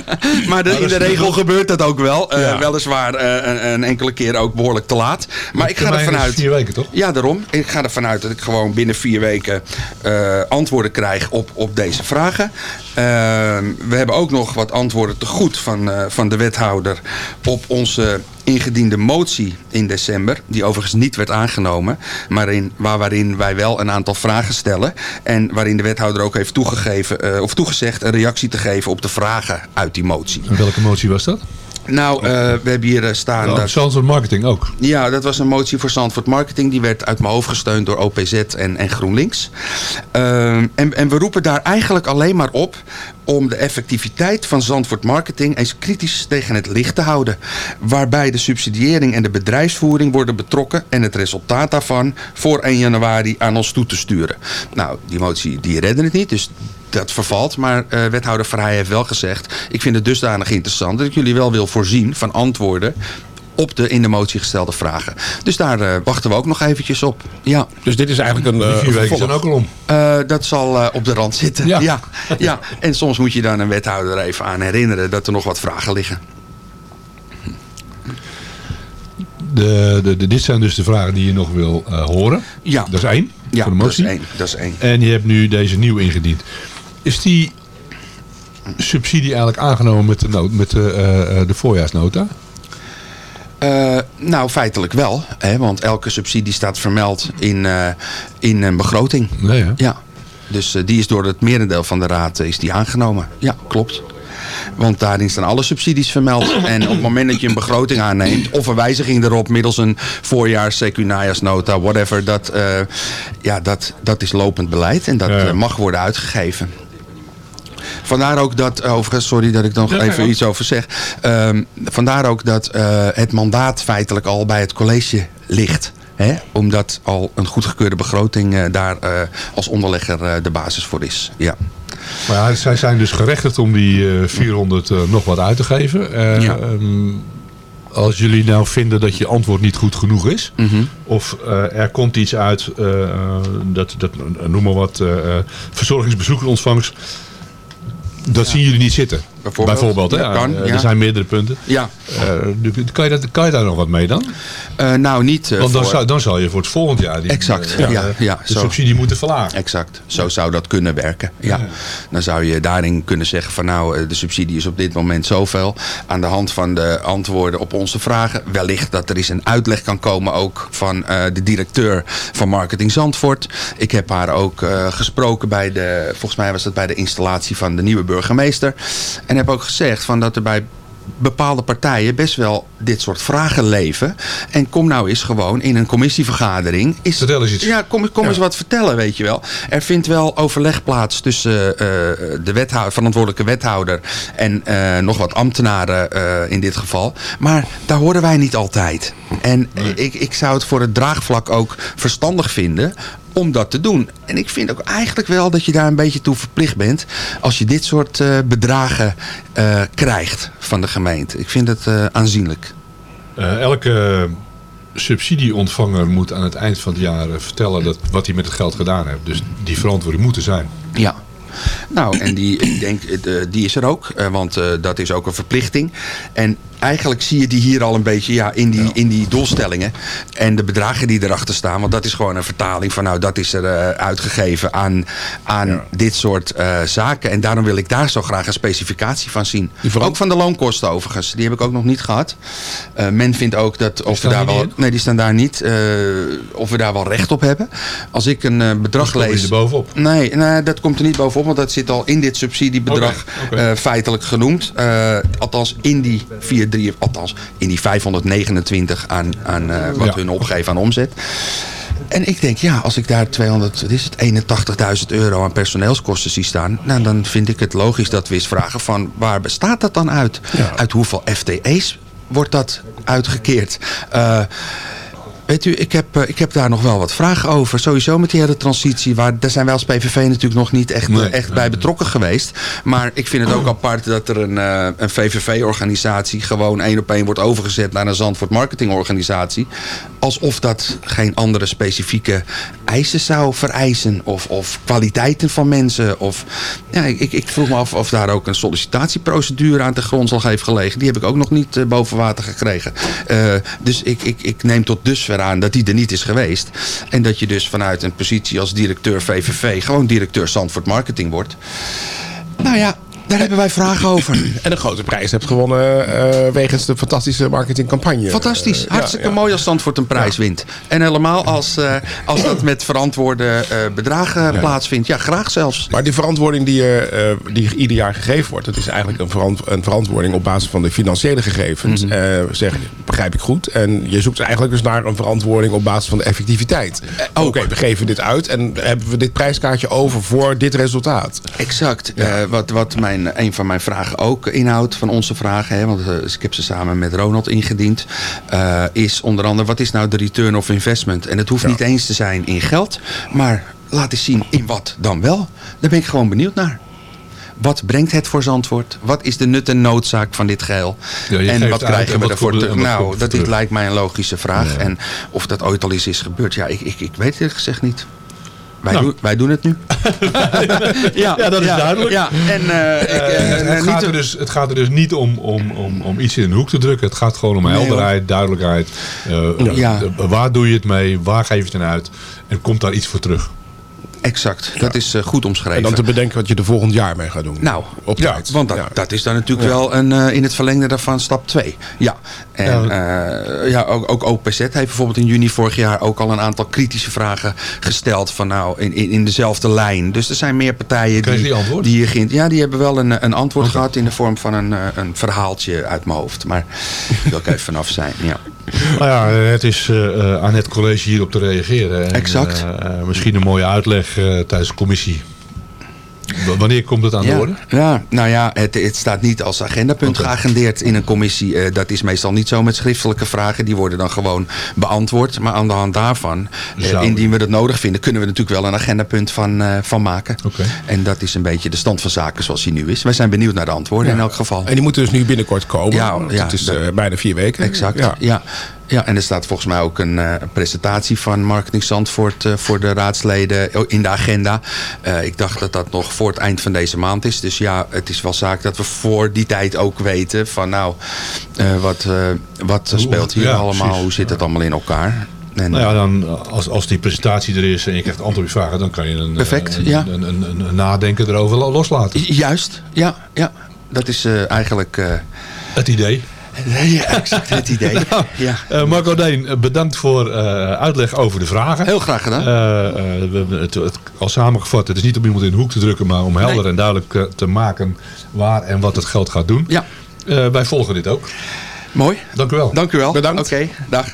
Speaker 11: (laughs) maar de, in de regel gebeurt dat ook wel. Uh, ja. Weliswaar uh, een, een, enkele keer ook behoorlijk te laat. Maar ik ga ervan uit...
Speaker 8: vier weken toch?
Speaker 11: Ja, daarom. Ik ga ervan uit dat ik gewoon binnen vier weken uh, antwoorden krijg op, op deze vragen. We hebben ook nog wat antwoorden te goed van, van de wethouder op onze ingediende motie in december, die overigens niet werd aangenomen, maar in, waar, waarin wij wel een aantal vragen stellen en waarin de wethouder ook heeft toegegeven, uh, of toegezegd een reactie te geven op de vragen uit die motie.
Speaker 8: En welke motie was dat?
Speaker 11: Nou, eh, we hebben hier eh, staan... Dat,
Speaker 8: Zandvoort Marketing ook.
Speaker 11: Ja, dat was een motie voor Zandvoort Marketing. Die werd uit mijn hoofd gesteund door OPZ en, en GroenLinks. Ehm, en, en we roepen daar eigenlijk alleen maar op om de effectiviteit van Zandvoort Marketing eens kritisch tegen het licht te houden. Waarbij de subsidiëring en de bedrijfsvoering worden betrokken en het resultaat daarvan voor 1 januari aan ons toe te sturen. Nou, die motie die redden het niet, dus dat vervalt. Maar eh, wethouder Verheij heeft wel gezegd... ik vind het dusdanig interessant dat ik jullie wel wil voorzien van antwoorden op de in de motie gestelde vragen. Dus daar eh, wachten we ook nog eventjes op. Ja.
Speaker 7: Dus dit is eigenlijk een, eh,
Speaker 8: vier weken zijn ook al om.
Speaker 11: Eh, dat zal eh, op de rand zitten.
Speaker 8: Ja.
Speaker 11: Ja. Ja, En soms moet je dan een wethouder er even aan herinneren dat er nog wat vragen liggen.
Speaker 8: De, de, de, dit zijn dus de vragen die je nog wil eh, horen.
Speaker 11: Ja.
Speaker 8: Dat is één.
Speaker 11: Ja,
Speaker 8: voor de
Speaker 11: dat is
Speaker 8: motie.
Speaker 11: één. Dat is één.
Speaker 8: En je hebt nu deze nieuw ingediend. Is die subsidie eigenlijk aangenomen met de, no- met de, eh, eh, de voorjaarsnota?
Speaker 11: Eh, nou, feitelijk wel. Hè, want elke subsidie staat vermeld in, in een begroting.
Speaker 8: Nee?
Speaker 11: Ja. Dus die is door het merendeel van de raad is die aangenomen. Ja, klopt. Want daarin staan alle subsidies vermeld. (coughs) En op het moment dat je een begroting aanneemt... of een wijziging erop middels een voorjaars, secundariaarsnota, whatever... Dat, ja, dat, dat is lopend beleid en dat
Speaker 8: Ja.
Speaker 11: mag worden uitgegeven. Vandaar ook dat, eh, overigens, sorry dat ik er nog
Speaker 8: Ja,
Speaker 11: even
Speaker 8: ja.
Speaker 11: iets over zeg. Ehm, vandaar ook dat eh, het mandaat feitelijk al bij het college ligt. Hè? Omdat al een goedgekeurde begroting eh, daar eh, als onderlegger eh, de basis voor is. Ja.
Speaker 8: Maar ja, zij zijn dus gerechtigd om die eh, 400 eh, nog wat uit te geven. Eh,
Speaker 11: Ja.
Speaker 8: ehm, als jullie nou vinden dat je antwoord niet goed genoeg is...
Speaker 11: Mhm.
Speaker 8: of eh, er komt iets uit, dat, dat, noem maar wat, eh eh, verzorgingsbezoekersontvangst... Dat zien jullie niet zitten.
Speaker 11: Bijvoorbeeld.
Speaker 8: Bijvoorbeeld hè?
Speaker 11: Ja, kan, ja.
Speaker 8: Er zijn meerdere punten.
Speaker 11: Ja.
Speaker 8: Eh, kan, je dat, kan je daar nog wat mee dan?
Speaker 11: Eh, nou, niet eh,
Speaker 8: Want dan,
Speaker 11: voor-
Speaker 8: zou, dan zal je voor het volgend jaar die,
Speaker 11: Exact, ja, ja,
Speaker 8: de
Speaker 11: zo.
Speaker 8: subsidie moeten verlagen.
Speaker 11: Exact, zo zou dat kunnen werken. Ja. Dan zou je daarin kunnen zeggen van nou, de subsidie is op dit moment zoveel. Aan de hand van de antwoorden op onze vragen. Wellicht dat er eens een uitleg kan komen ook van de directeur van Marketing Zandvoort. Ik heb haar ook gesproken bij de, volgens mij was dat bij de installatie van de nieuwe burgemeester. En heb ook gezegd van dat er bij bepaalde partijen best wel dit soort vragen leven. En kom nou eens gewoon in een commissievergadering. Is,
Speaker 8: Vertel eens iets.
Speaker 11: Ja, kom, kom eens wat vertellen, weet je wel. Er vindt wel overleg plaats tussen eh, de wethouder, verantwoordelijke wethouder en eh, nog wat ambtenaren eh, in dit geval. Maar daar horen wij niet altijd. En ik, ik zou het voor het draagvlak ook verstandig vinden om dat te doen. En ik vind ook eigenlijk wel dat je daar een beetje toe verplicht bent... als je dit soort eh, bedragen eh, krijgt van de gemeente. Ik vind het eh, aanzienlijk.
Speaker 8: Elke subsidieontvanger moet aan het eind van het jaar vertellen dat, wat hij met het geld gedaan heeft. Dus die verantwoording moet er zijn.
Speaker 11: Ja. Nou, en die, ik denk, die is er ook. want dat is ook een verplichting. En eigenlijk zie je die hier al een beetje ja, in, die, in die doelstellingen. En de bedragen die erachter staan. Want dat is gewoon een vertaling van nou, dat is er eh, uitgegeven aan, aan dit soort eh, zaken. En daarom wil ik daar zo graag een specificatie van zien. Ook van de loonkosten overigens. Die heb ik ook nog niet gehad. Eh, men vindt ook dat of we daar wel... Nee, die staan daar niet. of we daar wel recht op hebben. Als ik een bedrag lees...
Speaker 8: er bovenop?
Speaker 11: Nee, nee, dat komt er niet bovenop, want dat zit al in dit subsidiebedrag feitelijk genoemd. Althans in die 4, althans in die 529 aan, aan eh, wat
Speaker 8: Ja.
Speaker 11: hun opgeven aan omzet. En ik denk, ja, als ik daar 200, wat is het, 81.000 euro aan personeelskosten zie staan, nou, dan vind ik het logisch dat we eens vragen van waar bestaat dat dan uit? Uit hoeveel FTE's wordt dat uitgekeerd? Eh, Weet u, ik heb, eh, ik heb daar nog wel wat vragen over. Sowieso met die hele transitie. Waar, daar zijn wij als PVV natuurlijk nog niet echt,
Speaker 8: Nee,
Speaker 11: eh, echt
Speaker 8: nee,
Speaker 11: bij betrokken geweest. Maar ik vind het ook apart dat er een, eh, een VVV-organisatie... gewoon één op één wordt overgezet naar een Zandvoort marketingorganisatie. Alsof dat geen andere specifieke eisen zou vereisen. Of, of kwaliteiten van mensen. Of, ja, ik, ik- vroeg me af of daar ook een sollicitatieprocedure aan de grondslag heeft gelegen. Die heb ik ook nog niet boven water gekregen. Dus ik, ik, ik neem tot dusver aan dat die er niet is geweest. En dat je dus vanuit een positie als directeur VVV... gewoon directeur Zandvoort Marketing wordt. Nou ja, Daar hebben wij vragen over. (clears throat)
Speaker 7: En een grote prijs hebt gewonnen eh, wegens de fantastische marketingcampagne.
Speaker 11: Fantastisch.
Speaker 7: Eh,
Speaker 11: Hartstikke
Speaker 7: ja, ja.
Speaker 11: mooi als Zandvoort een prijs wint. En helemaal als, eh, als dat met verantwoorde bedragen plaatsvindt. Ja, graag zelfs.
Speaker 7: Maar die verantwoording die, die ieder jaar gegeven wordt... dat is eigenlijk een, verant- een verantwoording op basis van de financiële gegevens.
Speaker 11: Mhm.
Speaker 7: Zeg, begrijp ik goed. En je zoekt eigenlijk dus naar een verantwoording op basis van de effectiviteit. Oké, we geven dit uit en hebben we dit prijskaartje over voor dit resultaat.
Speaker 11: Exact. Wat wat mijn, een van mijn vragen ook inhoudt, van onze vragen, hè, want eh, ik heb ze samen met Ronald ingediend, eh, is onder andere wat is nou de return of investment? En het hoeft niet eens te zijn in geld, maar laat eens zien in wat dan wel. Daar ben ik gewoon benieuwd naar. Wat brengt het voor Zandvoort? Wat is de nut en noodzaak van dit geheel?
Speaker 8: Ja,
Speaker 11: en wat krijgen
Speaker 8: en
Speaker 11: we ervoor
Speaker 8: er-
Speaker 11: terug?
Speaker 8: en
Speaker 11: Nou, dat is,
Speaker 8: terug?
Speaker 11: lijkt mij een logische vraag.
Speaker 8: Ja.
Speaker 11: En of dat ooit al eens is gebeurd, ja, ik, ik, ik weet het gezegd niet. Wij,
Speaker 8: Nou.
Speaker 11: doen, wij doen het nu. (laughs) ja,
Speaker 8: Ja, dat is
Speaker 11: ja,
Speaker 8: duidelijk.
Speaker 11: Ja, en eh, ik, eh,
Speaker 8: Eh,
Speaker 11: eh,
Speaker 8: het,
Speaker 11: niet
Speaker 8: gaat er dus, het gaat er dus niet om, om, om, om iets in een hoek te drukken. Het gaat gewoon om
Speaker 11: Nee,
Speaker 8: helderheid, duidelijkheid. Eh,
Speaker 11: Ja.
Speaker 8: de- waar doe je het mee? Waar geef je het aan uit? En komt daar iets voor terug?
Speaker 11: Exact, dat is eh, goed omschreven.
Speaker 7: En dan te bedenken wat je er volgend jaar mee gaat doen.
Speaker 11: Nou,
Speaker 7: op
Speaker 11: ja,
Speaker 7: tijd.
Speaker 11: want dat,
Speaker 7: Ja.
Speaker 11: dat is dan natuurlijk wel een, eh, in het verlengde daarvan stap 2. Ja, en ja, ja, ook, ook OPZ heeft bijvoorbeeld in juni vorig jaar ook al een aantal kritische vragen gesteld van nou in, in, in dezelfde lijn. Dus er zijn meer partijen die,
Speaker 8: die antwoord?
Speaker 11: die je gint. Ja, die hebben wel een, een antwoord gehad in de vorm van een, eh, een verhaaltje uit mijn hoofd. Maar daar wil ik (laughs) even vanaf zijn. Ja.
Speaker 8: Nou ja, eh, het is eh, eh, aan het college hierop te reageren. En,
Speaker 11: Exact.
Speaker 8: eh, eh, misschien een mooie uitleg eh, tijdens de commissie. Wanneer komt het aan de orde?
Speaker 11: Ja, nou ja, het, het staat niet als agendapunt geagendeerd in een commissie. Eh, dat is meestal niet zo met schriftelijke vragen. Die worden dan gewoon beantwoord. Maar aan de hand daarvan, eh, indien we dat nodig vinden... kunnen we natuurlijk wel een agendapunt van, eh, van maken.
Speaker 8: Oké.
Speaker 11: En dat is een beetje de stand van zaken zoals die nu is. Wij zijn benieuwd naar de antwoorden in elk geval.
Speaker 7: En die moeten dus nu binnenkort komen.
Speaker 11: Ja,
Speaker 7: het is
Speaker 11: dat-
Speaker 7: bijna vier weken.
Speaker 11: Exact,
Speaker 7: Ja.
Speaker 11: Ja. en er staat volgens mij ook een eh, presentatie van Marketing Zandvoort eh, voor de raadsleden in de agenda. Eh, ik dacht dat dat nog voor het eind van deze maand is. Dus ja, het is wel zaak dat we voor die tijd ook weten van nou, wat, wat speelt hier
Speaker 8: ja,
Speaker 11: allemaal?
Speaker 8: precies.
Speaker 11: Hoe zit het allemaal in elkaar? En,
Speaker 8: Nou ja, dan, als, als die presentatie er is en je krijgt antwoord op je vragen, dan kan je een,
Speaker 11: Perfect,
Speaker 8: een,
Speaker 11: ja.
Speaker 8: een, een, nadenken erover lo- loslaten.
Speaker 11: Juist, ja, ja. Dat is eigenlijk
Speaker 8: Het idee.
Speaker 11: Ja, exact het idee. (laughs) ja.
Speaker 8: Eh, Marco Deen, eh, bedankt voor eh, uitleg over de vragen.
Speaker 11: Heel graag gedaan.
Speaker 8: We hebben het, het al samengevat, het is niet om iemand in de hoek te drukken, maar om helder
Speaker 11: Nee.
Speaker 8: en duidelijk te maken waar en wat het geld gaat doen.
Speaker 11: Ja.
Speaker 8: Wij volgen dit ook.
Speaker 11: Mooi.
Speaker 8: Dank u wel.
Speaker 11: Dank u wel.
Speaker 7: Bedankt.
Speaker 11: Oké, dag.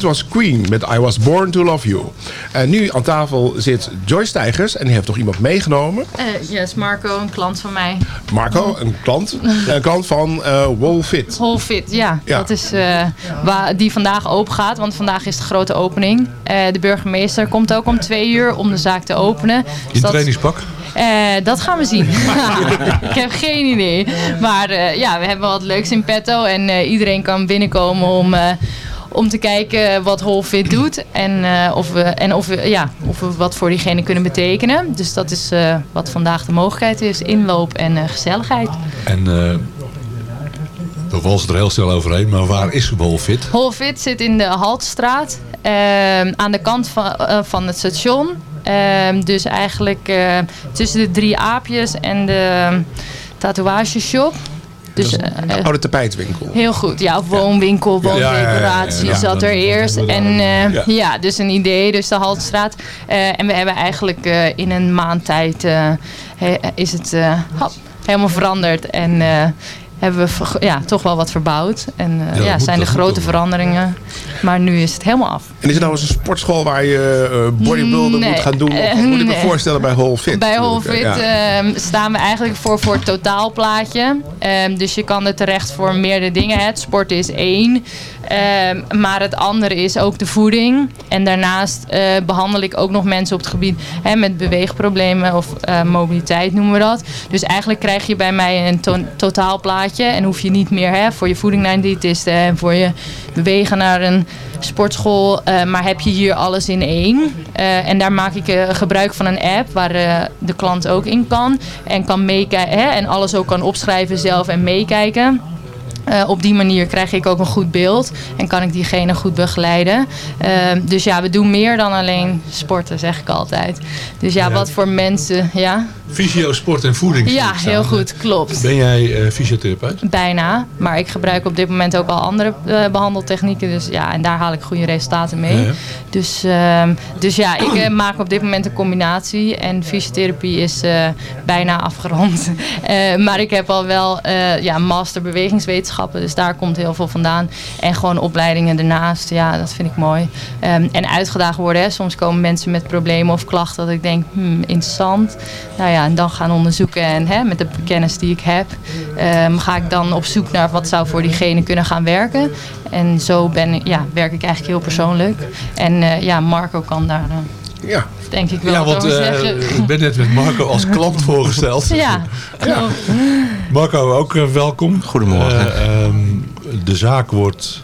Speaker 7: Dat was Queen met I Was Born to Love You. En nu aan tafel zit Joyce Tijgers en die heeft nog iemand meegenomen.
Speaker 12: Eh yes, Marco, een klant van mij.
Speaker 7: Marco, een klant. (laughs) Een klant van eh Wolfit.
Speaker 12: Wholfit, ja.
Speaker 7: Ja.
Speaker 12: Dat is eh, waar die vandaag open gaat, want vandaag is de grote opening. Eh, de burgemeester komt ook om twee uur om de zaak te openen. Dus
Speaker 8: In
Speaker 12: dat-
Speaker 8: trainingspak?
Speaker 12: Eh, dat gaan we zien. (laughs) ik heb geen idee. Maar eh, ja, we hebben wat leuks in petto. En eh, iedereen kan binnenkomen om, eh, om te kijken wat Holfit doet. En, eh, of, we, en of, we, ja, of we wat voor diegene kunnen betekenen. Dus dat is eh, wat vandaag de mogelijkheid is. Inloop en eh, gezelligheid.
Speaker 8: En we walsen er heel snel overheen, maar waar is Wolfit?
Speaker 12: Holfit zit in de Haltstraat. eh, aan de kant van, van het station. Ehm, dus eigenlijk tussen de drie aapjes en de tatoeageshop. Dus, eh,
Speaker 7: Een oude tapijtwinkel.
Speaker 12: Heel goed, ja, of woonwinkel,
Speaker 7: Ja, ja, ja, ja, ja,
Speaker 12: woondecoratie
Speaker 7: ja.
Speaker 12: zat er eerst. En eh,
Speaker 7: Ja.
Speaker 12: ja. dus een idee, dus de Haltestraat. Eh, en we hebben eigenlijk eh, in een maand tijd eh, he- is het eh, hop, helemaal veranderd. En eh, hebben we ja, toch wel wat verbouwd. En eh, ja,
Speaker 7: moet-
Speaker 12: zijn de grote veranderingen. Maar nu is het helemaal af.
Speaker 7: En is het nou eens een sportschool waar je eh, bodybuilder
Speaker 12: Nee,
Speaker 7: moet gaan doen? Of
Speaker 12: eh,
Speaker 7: moet ik me
Speaker 12: nee.
Speaker 7: voorstellen bij Whole Fit?
Speaker 12: Bij Holfit
Speaker 7: ja.
Speaker 12: ehm, staan we eigenlijk voor, voor het totaalplaatje. Ehm, dus je kan er terecht voor meerdere dingen. Het sporten is één. Ehm, maar het andere is ook de voeding. En daarnaast eh, behandel ik ook nog mensen op het gebied hè, met beweegproblemen of eh, mobiliteit noemen we dat. Dus eigenlijk krijg je bij mij een to- totaalplaatje. En hoef je niet meer hè, voor je voeding naar een diëtiste en voor je bewegen naar een sportschool. eh, maar heb je hier alles in één. Eh, en daar maak ik eh, gebruik van een app waar eh, de klant ook in kan. En kan meekijken en alles ook kan opschrijven zelf en meekijken. Eh, op die manier krijg ik ook een goed beeld en kan ik diegene goed begeleiden. Eh, dus ja, we doen meer dan alleen sporten, zeg ik altijd. Dus ja,
Speaker 8: Ja.
Speaker 12: wat voor mensen, ja?
Speaker 8: Fysio, sport en voeding.
Speaker 12: Ja, heel goed, klopt.
Speaker 8: Ben jij eh, fysiotherapeut?
Speaker 12: Bijna, maar ik gebruik op dit moment ook al andere eh, behandeltechnieken. Dus ja, en daar haal ik goede resultaten mee.
Speaker 8: Ja.
Speaker 12: Dus, ehm, dus ja, ik eh, maak op dit moment een combinatie. En fysiotherapie is bijna afgerond. (laughs) Maar ik heb al wel ja, master bewegingswetenschappen. Dus daar komt heel veel vandaan. En gewoon opleidingen ernaast. Ja, dat vind ik mooi. Ehm, en uitgedaagd worden. Hè. Soms komen mensen met problemen of klachten dat ik denk, hmm, interessant. Nou ja, en dan gaan onderzoeken. En hè, met de kennis die ik heb, ehm, ga ik dan op zoek naar wat zou voor diegene kunnen gaan werken. En zo ben ik, ja, werk ik eigenlijk heel persoonlijk. En eh, ja, Marco kan daar eh,
Speaker 7: Ja.
Speaker 12: denk ik wel
Speaker 8: Ja,
Speaker 12: wat
Speaker 8: want eh,
Speaker 12: zeggen.
Speaker 8: ik ben net met Marco als (laughs) klant voorgesteld.
Speaker 12: Ja.
Speaker 8: Marco, ook welkom.
Speaker 13: Goedemorgen.
Speaker 8: Eh, ehm, de zaak wordt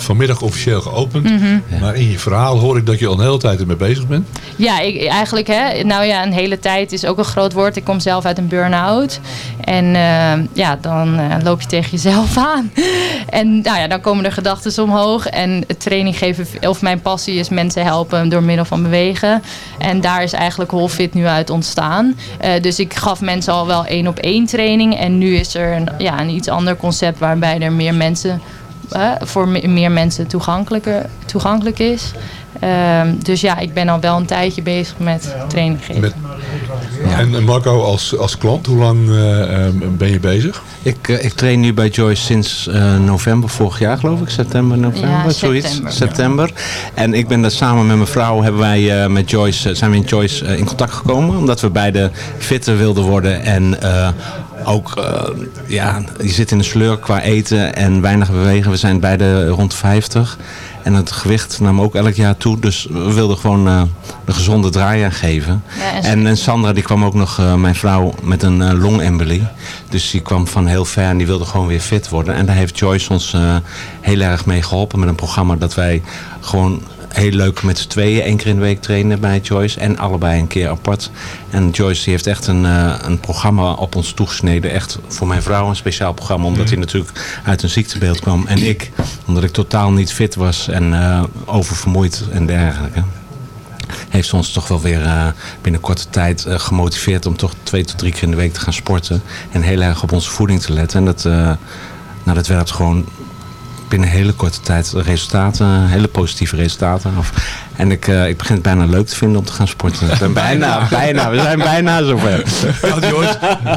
Speaker 8: vanmiddag officieel geopend.
Speaker 12: Mhm.
Speaker 8: Maar in je verhaal hoor ik dat je al een hele tijd ermee bezig bent.
Speaker 12: Ja, ik, eigenlijk, hè, nou ja, een hele tijd is ook een groot woord. Ik kom zelf uit een burn-out. En eh, ja, dan eh, loop je tegen jezelf (laughs) aan. En nou ja, dan komen er gedachten omhoog. En het training geven, of mijn passie is mensen helpen door middel van bewegen. En daar is eigenlijk Holfit nu uit ontstaan. Eh, dus ik gaf mensen al wel één op één training. En nu is er een, ja, een iets ander concept waarbij er meer mensen, voor me- meer mensen toegankelijker, toegankelijk is. Ehm, dus ja, ik ben al wel een tijdje bezig met training geven.
Speaker 8: Met, En Marco, als, als klant, hoe lang eh, eh, ben je bezig?
Speaker 13: Ik, eh, ik train nu bij Joyce sinds eh, november vorig jaar, geloof ik. September, november,
Speaker 12: Ja,
Speaker 13: zoiets.
Speaker 12: september.
Speaker 13: September. En ik ben daar samen met mijn vrouw, hebben wij eh, met Joyce, zijn we in Joyce in contact gekomen. Omdat we beide fitter wilden worden. En eh, ook, eh, ja, je zit in de sleur qua eten en weinig bewegen. We zijn beide rond 50. En het gewicht nam ook elk jaar toe. Dus we wilden gewoon eh, een gezonde draai aan geven.
Speaker 12: Ja, en-
Speaker 13: en, Sandra die kwam ook nog, eh, mijn vrouw, met een eh, longembolie. Dus die kwam van heel ver en die wilde gewoon weer fit worden. En daar heeft Joyce ons heel erg mee geholpen met een programma dat wij gewoon heel leuk met z'n tweeën één keer in de week trainen bij Joyce. En allebei een keer apart. En Joyce die heeft echt een, eh, een programma op ons toegesneden. Echt voor mijn vrouw een speciaal programma. Omdat hij natuurlijk uit een ziektebeeld kwam. En ik, omdat ik totaal niet fit was en eh, oververmoeid en dergelijke heeft ze ons toch wel weer eh, binnen korte tijd gemotiveerd om toch twee tot drie keer in de week te gaan sporten. En heel erg op onze voeding te letten. En dat, eh, nou, dat werpt gewoon binnen hele korte tijd resultaten, hele positieve resultaten af. En ik, eh, ik begin het bijna leuk te vinden om te gaan sporten. Bijna, (laughs) bijna. We zijn bijna zover.
Speaker 8: Nou,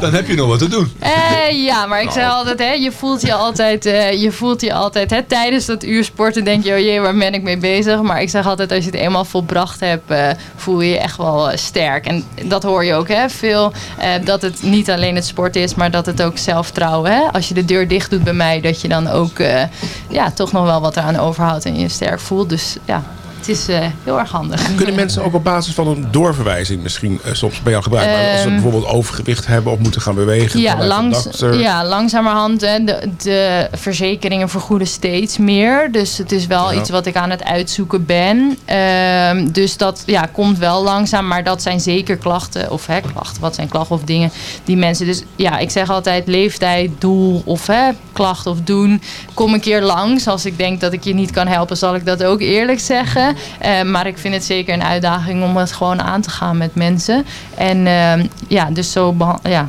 Speaker 8: dan heb je nog wat te doen.
Speaker 12: Eh, ja, maar ik
Speaker 8: Oh.
Speaker 12: zei altijd, hè, je voelt je altijd, eh, je voelt je altijd hè, tijdens dat uur sporten denk je, oh jee, waar ben ik mee bezig? Maar ik zeg altijd, als je het eenmaal volbracht hebt, eh, voel je je echt wel sterk. En dat hoor je ook, hè, veel, eh, dat het niet alleen het sport is, maar dat het ook zelfvertrouwen, hè. Als je de deur dicht doet bij mij, dat je dan ook, eh, ja, toch nog wel wat eraan overhoudt en je sterk voelt. Dus ja, het is eh, heel erg handig.
Speaker 7: Kunnen mensen ook op basis van een doorverwijzing misschien eh, soms bij jou gebruiken? Maar als ze
Speaker 12: Ehm,
Speaker 7: bijvoorbeeld overgewicht hebben of moeten gaan bewegen
Speaker 12: Ja, langs, ja, langzamerhand. Hè, de, de verzekeringen vergoeden steeds meer. Dus het is wel
Speaker 7: Ja.
Speaker 12: iets wat ik aan het uitzoeken ben. Ehm, dus dat ja, komt wel langzaam. Maar dat zijn zeker klachten. Of hè, klachten, wat zijn klachten of dingen die mensen... Dus ja, ik zeg altijd leeftijd, doel of hè, klacht of doen. Kom een keer langs. Als ik denk dat ik je niet kan helpen, zal ik dat ook eerlijk zeggen. Eh, maar ik vind het zeker een uitdaging om het gewoon aan te gaan met mensen. En ehm, ja, dus zo ja,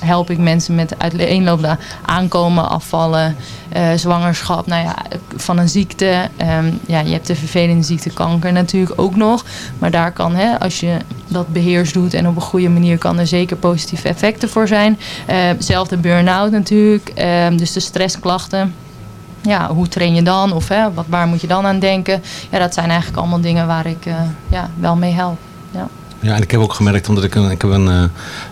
Speaker 12: help ik mensen met uiteenlopende aankomen, afvallen, eh, zwangerschap, nou ja, van een ziekte. Ehm, ja, je hebt de vervelende ziekte kanker natuurlijk ook nog. Maar daar kan, hè, als je dat beheers doet en op een goede manier, kan er zeker positieve effecten voor zijn. Eh, zelfde burn-out natuurlijk, ehm, dus de stressklachten. Ja, hoe train je dan? Of hè, wat, waar moet je dan aan denken? Ja, dat zijn eigenlijk allemaal dingen waar ik eh, ja, wel mee help. Ja.
Speaker 13: Ja, en ik heb ook gemerkt, omdat ik een, ik heb een eh,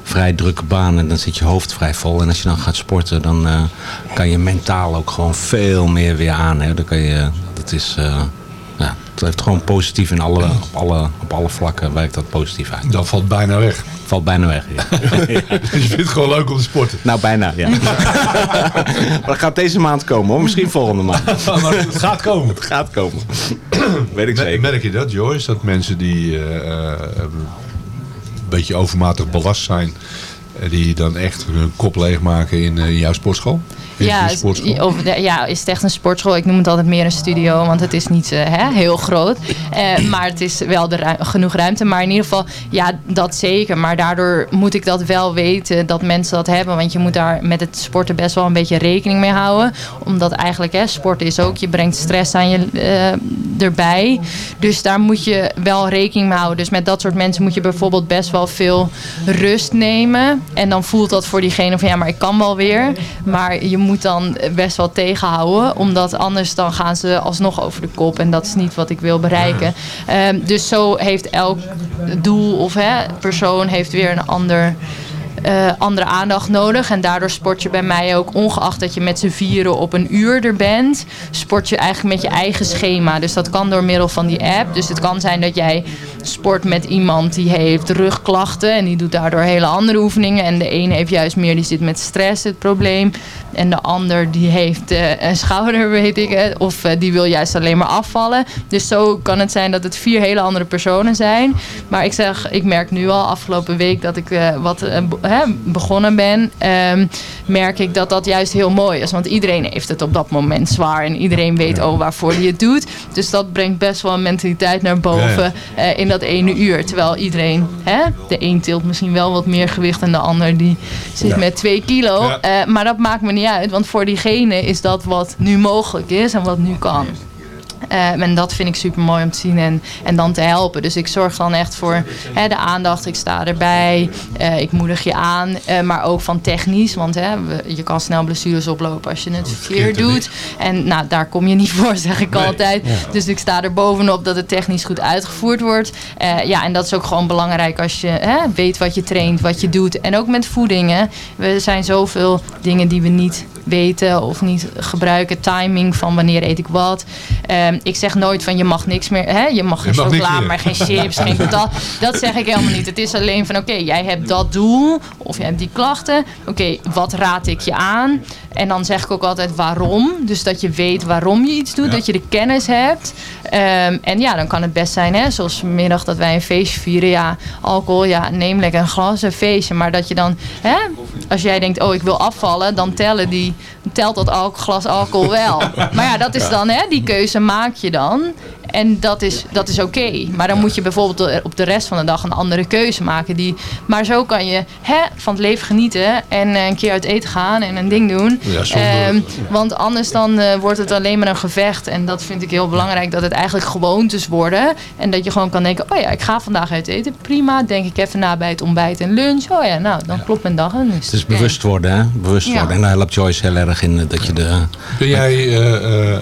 Speaker 13: vrij drukke baan en dan zit je hoofd vrij vol. En als je dan gaat sporten, dan eh, kan je mentaal ook gewoon veel meer weer aan. Hè. Dan kan je, dat is, het heeft gewoon positief in alle, op, alle, op alle vlakken werkt dat positief uit.
Speaker 8: Dat valt bijna weg.
Speaker 13: Valt bijna weg, ja.
Speaker 8: Dus (laughs) je vindt het gewoon leuk om te sporten.
Speaker 13: Nou, bijna, ja. (laughs) maar dat gaat deze maand komen hoor, misschien volgende maand. (laughs)
Speaker 8: maar het gaat komen.
Speaker 13: Het gaat komen. (coughs) Weet ik zeker.
Speaker 8: Merk je dat, Joyce? Dat mensen die eh, eh, een beetje overmatig belast zijn... eh, die dan echt hun kop leegmaken in, in jouw sportschool?
Speaker 12: Ja,
Speaker 8: sportschool?
Speaker 12: of, de- ja, is het echt een sportschool? Ik noem het altijd meer een studio, want het is niet eh, hè, heel groot. Eh, (clears throat) maar het is wel de genoeg ruimte. Maar in ieder geval, ja, dat zeker. Maar daardoor moet ik dat wel weten dat mensen dat hebben. Want je moet daar met het sporten best wel een beetje rekening mee houden. Omdat eigenlijk, hè, sport is ook, je brengt stress aan je eh, erbij. Dus daar moet je wel rekening mee houden. Dus met dat soort mensen moet je bijvoorbeeld best wel veel rust nemen. En dan voelt dat voor diegene van ja, maar ik kan wel weer. Maar je moet dan best wel tegenhouden. Omdat anders dan gaan ze alsnog over de kop. En dat is niet wat ik wil bereiken. Ehm, dus zo heeft elk doel of hè, persoon heeft weer een ander eh, andere aandacht nodig. En daardoor sport je bij mij ook, ongeacht dat je met z'n vieren op een uur er bent, sport je eigenlijk met je eigen schema. Dus dat kan door middel van die app. Dus het kan zijn dat jij sport met iemand die heeft rugklachten en die doet daardoor hele andere oefeningen. En de een heeft juist meer, die zit met stress, het probleem. En de ander die heeft eh, een schouder, (laughs) weet ik het. Of eh, die wil juist alleen maar afvallen. Dus zo kan het zijn dat het vier hele andere personen zijn. Maar ik zeg, ik merk nu al afgelopen week dat ik wat hè, begonnen ben. ehm, merk ik dat dat juist heel mooi is. Want iedereen heeft het op dat moment zwaar. En iedereen weet oh, waarvoor hij het doet. Dus dat brengt best wel een mentaliteit naar boven eh, in dat ene uur. Terwijl iedereen, hè, de een tilt misschien wel wat meer gewicht en de ander die zit
Speaker 14: Ja.
Speaker 12: met twee kilo.
Speaker 14: Ja.
Speaker 12: Eh, maar dat maakt me niet uit, want voor diegene is dat wat nu mogelijk is en wat nu kan. Eh, en dat vind ik super mooi om te zien en, en dan te helpen. Dus ik zorg dan echt voor hè, de aandacht. Ik sta erbij. eh, ik moedig je aan. eh, maar ook van technisch. Want hè, we- je kan snel blessures oplopen als je het verkeerd doet. En nou, daar kom je niet (laughs) voor, zeg ik
Speaker 14: Nee.
Speaker 12: altijd.
Speaker 14: Ja.
Speaker 12: Dus ik sta er bovenop dat het technisch goed uitgevoerd wordt. Ja, en dat is ook gewoon belangrijk als je hè, weet wat je traint, wat je doet. En ook met voeding. Hè. Er zijn zoveel dingen die we niet weten of niet gebruiken. Timing van wanneer eet ik wat. Ehm, ik zeg nooit van je mag niks meer. Hè? Je mag geen chocola, maar geen chips, geen (laughs) patat. Dat zeg ik helemaal niet. Het is alleen van oké, jij hebt dat doel of je hebt die klachten. Oké, wat raad ik je aan? En dan zeg ik ook altijd waarom. Dus dat je weet waarom je iets doet. Dat je de kennis hebt. Ehm, en ja, dan kan het best zijn, hè, zoals vanmiddag dat wij een feestje vieren. Ja, alcohol, ja, neem lekker een glas, een feestje. Maar dat je dan, hè, als jij denkt, oh ik wil afvallen, dan tellen die, telt dat alco- glas alcohol wel. (laughs) maar ja, dat is dan, hè, die keuze maak je dan. En dat is, dat is oké. Maar dan moet je bijvoorbeeld op de rest van de dag een andere keuze maken. Die, maar zo kan je hè, van het leven genieten. En eh, een keer uit eten gaan en een ding doen.
Speaker 8: Ja, zonder-
Speaker 12: Ehm, want anders dan eh, wordt het alleen maar een gevecht. En dat vind ik heel belangrijk. Dat het eigenlijk gewoontes worden. En dat je gewoon kan denken. Oh ja, ik ga vandaag uit eten. Prima. Denk ik even na bij het ontbijt en lunch. Oh ja, nou dan klopt mijn dag. En is
Speaker 13: Het is bewust worden, hè? Bewust
Speaker 12: Ja.
Speaker 13: worden. En daar helpt Joyce heel erg in eh, dat je de...
Speaker 8: Ben jij eh, eh, eh,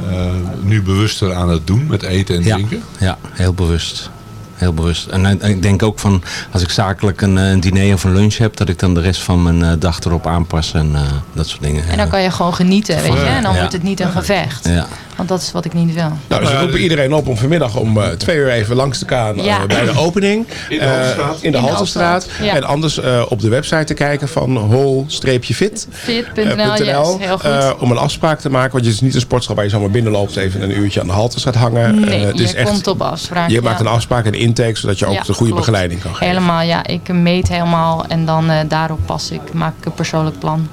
Speaker 8: nu bewuster aan het doen met eten en
Speaker 13: Ja,
Speaker 8: drinken?
Speaker 13: ja, heel bewust. Heel bewust. En eh, ik denk ook van, als ik zakelijk een, eh, een diner of een lunch heb, dat ik dan de rest van mijn eh, dag erop aanpas en eh, dat soort dingen.
Speaker 12: En dan kan je gewoon genieten, weet je. En dan
Speaker 13: Ja.
Speaker 12: wordt het niet een gevecht.
Speaker 13: Ja.
Speaker 12: Want dat is wat ik niet wil.
Speaker 7: Nou, dus we roepen iedereen op om vanmiddag om eh, twee uur even langs te gaan eh, bij de (laughs) opening.
Speaker 8: In de
Speaker 7: Eh,
Speaker 8: Haltestraat.
Speaker 7: in de
Speaker 12: In de
Speaker 7: Haltestraat.
Speaker 12: Haltestraat, ja.
Speaker 7: En anders eh, op de website te kijken van hol-fit.
Speaker 12: Fit.nl,
Speaker 7: eh,
Speaker 12: yes, heel goed.
Speaker 7: eh, om een afspraak te maken. Want het is niet een sportschool waar je zomaar binnenloopt even een uurtje aan de halte gaat hangen.
Speaker 12: nee,
Speaker 7: Eh, het is
Speaker 12: je
Speaker 7: echt,
Speaker 12: komt op afspraak.
Speaker 7: je maakt een afspraak en intake, zodat je ook
Speaker 12: Ja,
Speaker 7: de goede
Speaker 12: klopt.
Speaker 7: begeleiding kan geven.
Speaker 12: Helemaal, ja. Ik meet helemaal en dan eh, daarop pas ik, maak ik een persoonlijk plan.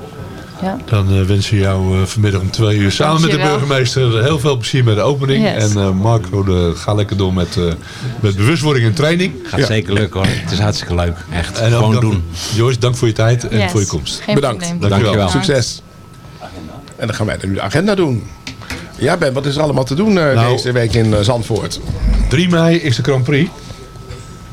Speaker 12: Ja.
Speaker 8: Dan eh, wensen we jou eh, vanmiddag om twee uur samen met de burgemeester heel veel plezier met de opening.
Speaker 12: Yes.
Speaker 8: En eh, Marco, de, ga lekker door met, eh, met bewustwording en training.
Speaker 13: Gaat zeker lukken hoor. Het is hartstikke leuk. Echt.
Speaker 8: En
Speaker 13: Gewoon
Speaker 8: dank-
Speaker 13: doen.
Speaker 8: Joyce, dank voor je tijd en
Speaker 12: Yes.
Speaker 8: voor je komst.
Speaker 12: Geen
Speaker 7: Bedankt.
Speaker 12: probleem.
Speaker 8: Dankjewel.
Speaker 13: Dankjewel.
Speaker 7: Succes. En dan gaan wij nu de agenda doen. Ja Ben, wat is er allemaal te doen eh,
Speaker 8: Nou.
Speaker 7: deze week in Zandvoort?
Speaker 8: 3 mei is de Grand Prix.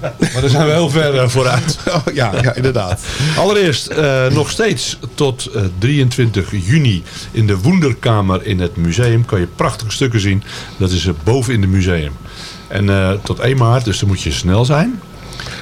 Speaker 8: Maar daar zijn we heel ver eh, vooruit. (laughs)
Speaker 7: Oh, ja, ja, inderdaad.
Speaker 8: Allereerst eh, nog steeds tot eh, 23 juni in de Wonderkamer in het museum kan je prachtige stukken zien. Dat is eh, boven in het museum. En eh, tot 1 maart, dus dan moet je snel zijn.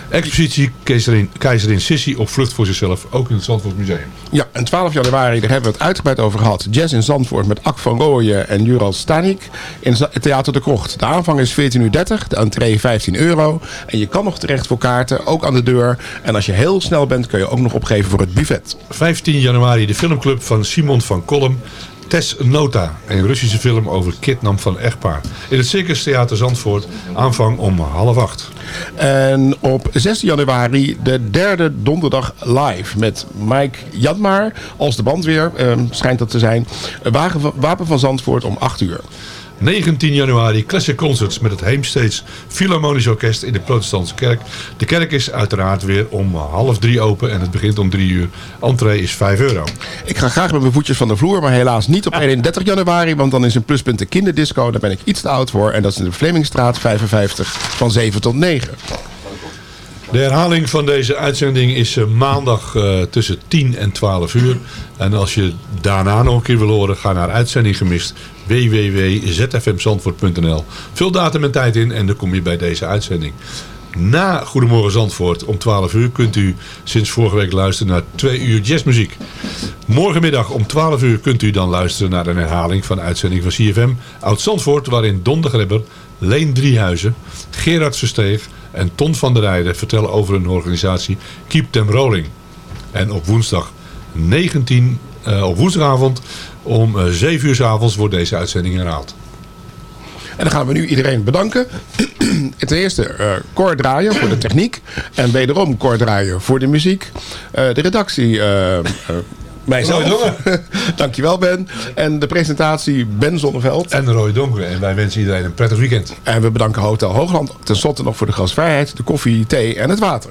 Speaker 8: Expositie Keizerin, Keizerin Sissi op vlucht voor zichzelf, ook in het Zandvoort Museum.
Speaker 7: Ja, en 12 januari, daar hebben we het uitgebreid over gehad. Jazz in Zandvoort met Ak van Rooyen en Jural Stanik in het Theater de Krocht. De aanvang is 14.30 uur, de entree 15 euro. En je kan nog terecht voor kaarten, ook aan de deur. En als je heel snel bent, kun je ook nog opgeven voor het buffet.
Speaker 8: 15 januari de filmclub van Simon van Kolm. Tess Nota, een Russische film over kidnap van echtpaar. In het Circus Theater Zandvoort, aanvang om half acht.
Speaker 7: En op 6 januari de derde donderdag live met Mike Janmaar als de bandweer, eh, schijnt dat te zijn. Wapen van Zandvoort om 8 uur.
Speaker 8: 19 januari Classic Concerts met het Heemsteeds Philharmonisch Orkest in de Protestantse Kerk. De kerk is uiteraard weer om half drie open en het begint om drie uur. Entree is 5 euro.
Speaker 7: Ik ga graag met mijn voetjes van de vloer, maar helaas niet op 31 januari. Want dan is een pluspunt de kinderdisco. Daar ben ik iets te oud voor. En dat is in de Vlemingstraat 55 van 7 tot 9.
Speaker 8: De herhaling van deze uitzending is eh, maandag eh, tussen 10 en 12 uur. En als je daarna nog een keer wil horen, ga naar uitzending gemist www.zfmzandvoort.nl Vul datum en tijd in en dan kom je bij deze uitzending. Na Goedemorgen Zandvoort om 12 uur kunt u sinds vorige week luisteren naar 2 uur jazzmuziek. Morgenmiddag om 12 uur kunt u dan luisteren naar een herhaling van de uitzending van CFM Oud Zandvoort. Waarin Don de Leen Driehuizen, Gerard Versteeg en Ton van der Rijden vertellen over hun organisatie Keep Them Rolling. En op woensdag 19, eh, op woensdagavond om eh, 7 uur 's avonds wordt deze uitzending herhaald.
Speaker 7: En dan gaan we nu iedereen bedanken. (clears throat) Ten eerste eh Cor Draaien voor de techniek. En wederom Cor Draaien voor de muziek. Eh, de redactie... eh, eh, Mijzelf. (laughs)
Speaker 8: Roy
Speaker 7: Dankjewel Ben. En de presentatie Ben Zonneveld.
Speaker 8: En Roy Donker. En wij wensen iedereen een prettig weekend.
Speaker 7: En we bedanken Hotel Hoogland. Ten slotte nog voor de gastvrijheid, de koffie, thee en het water.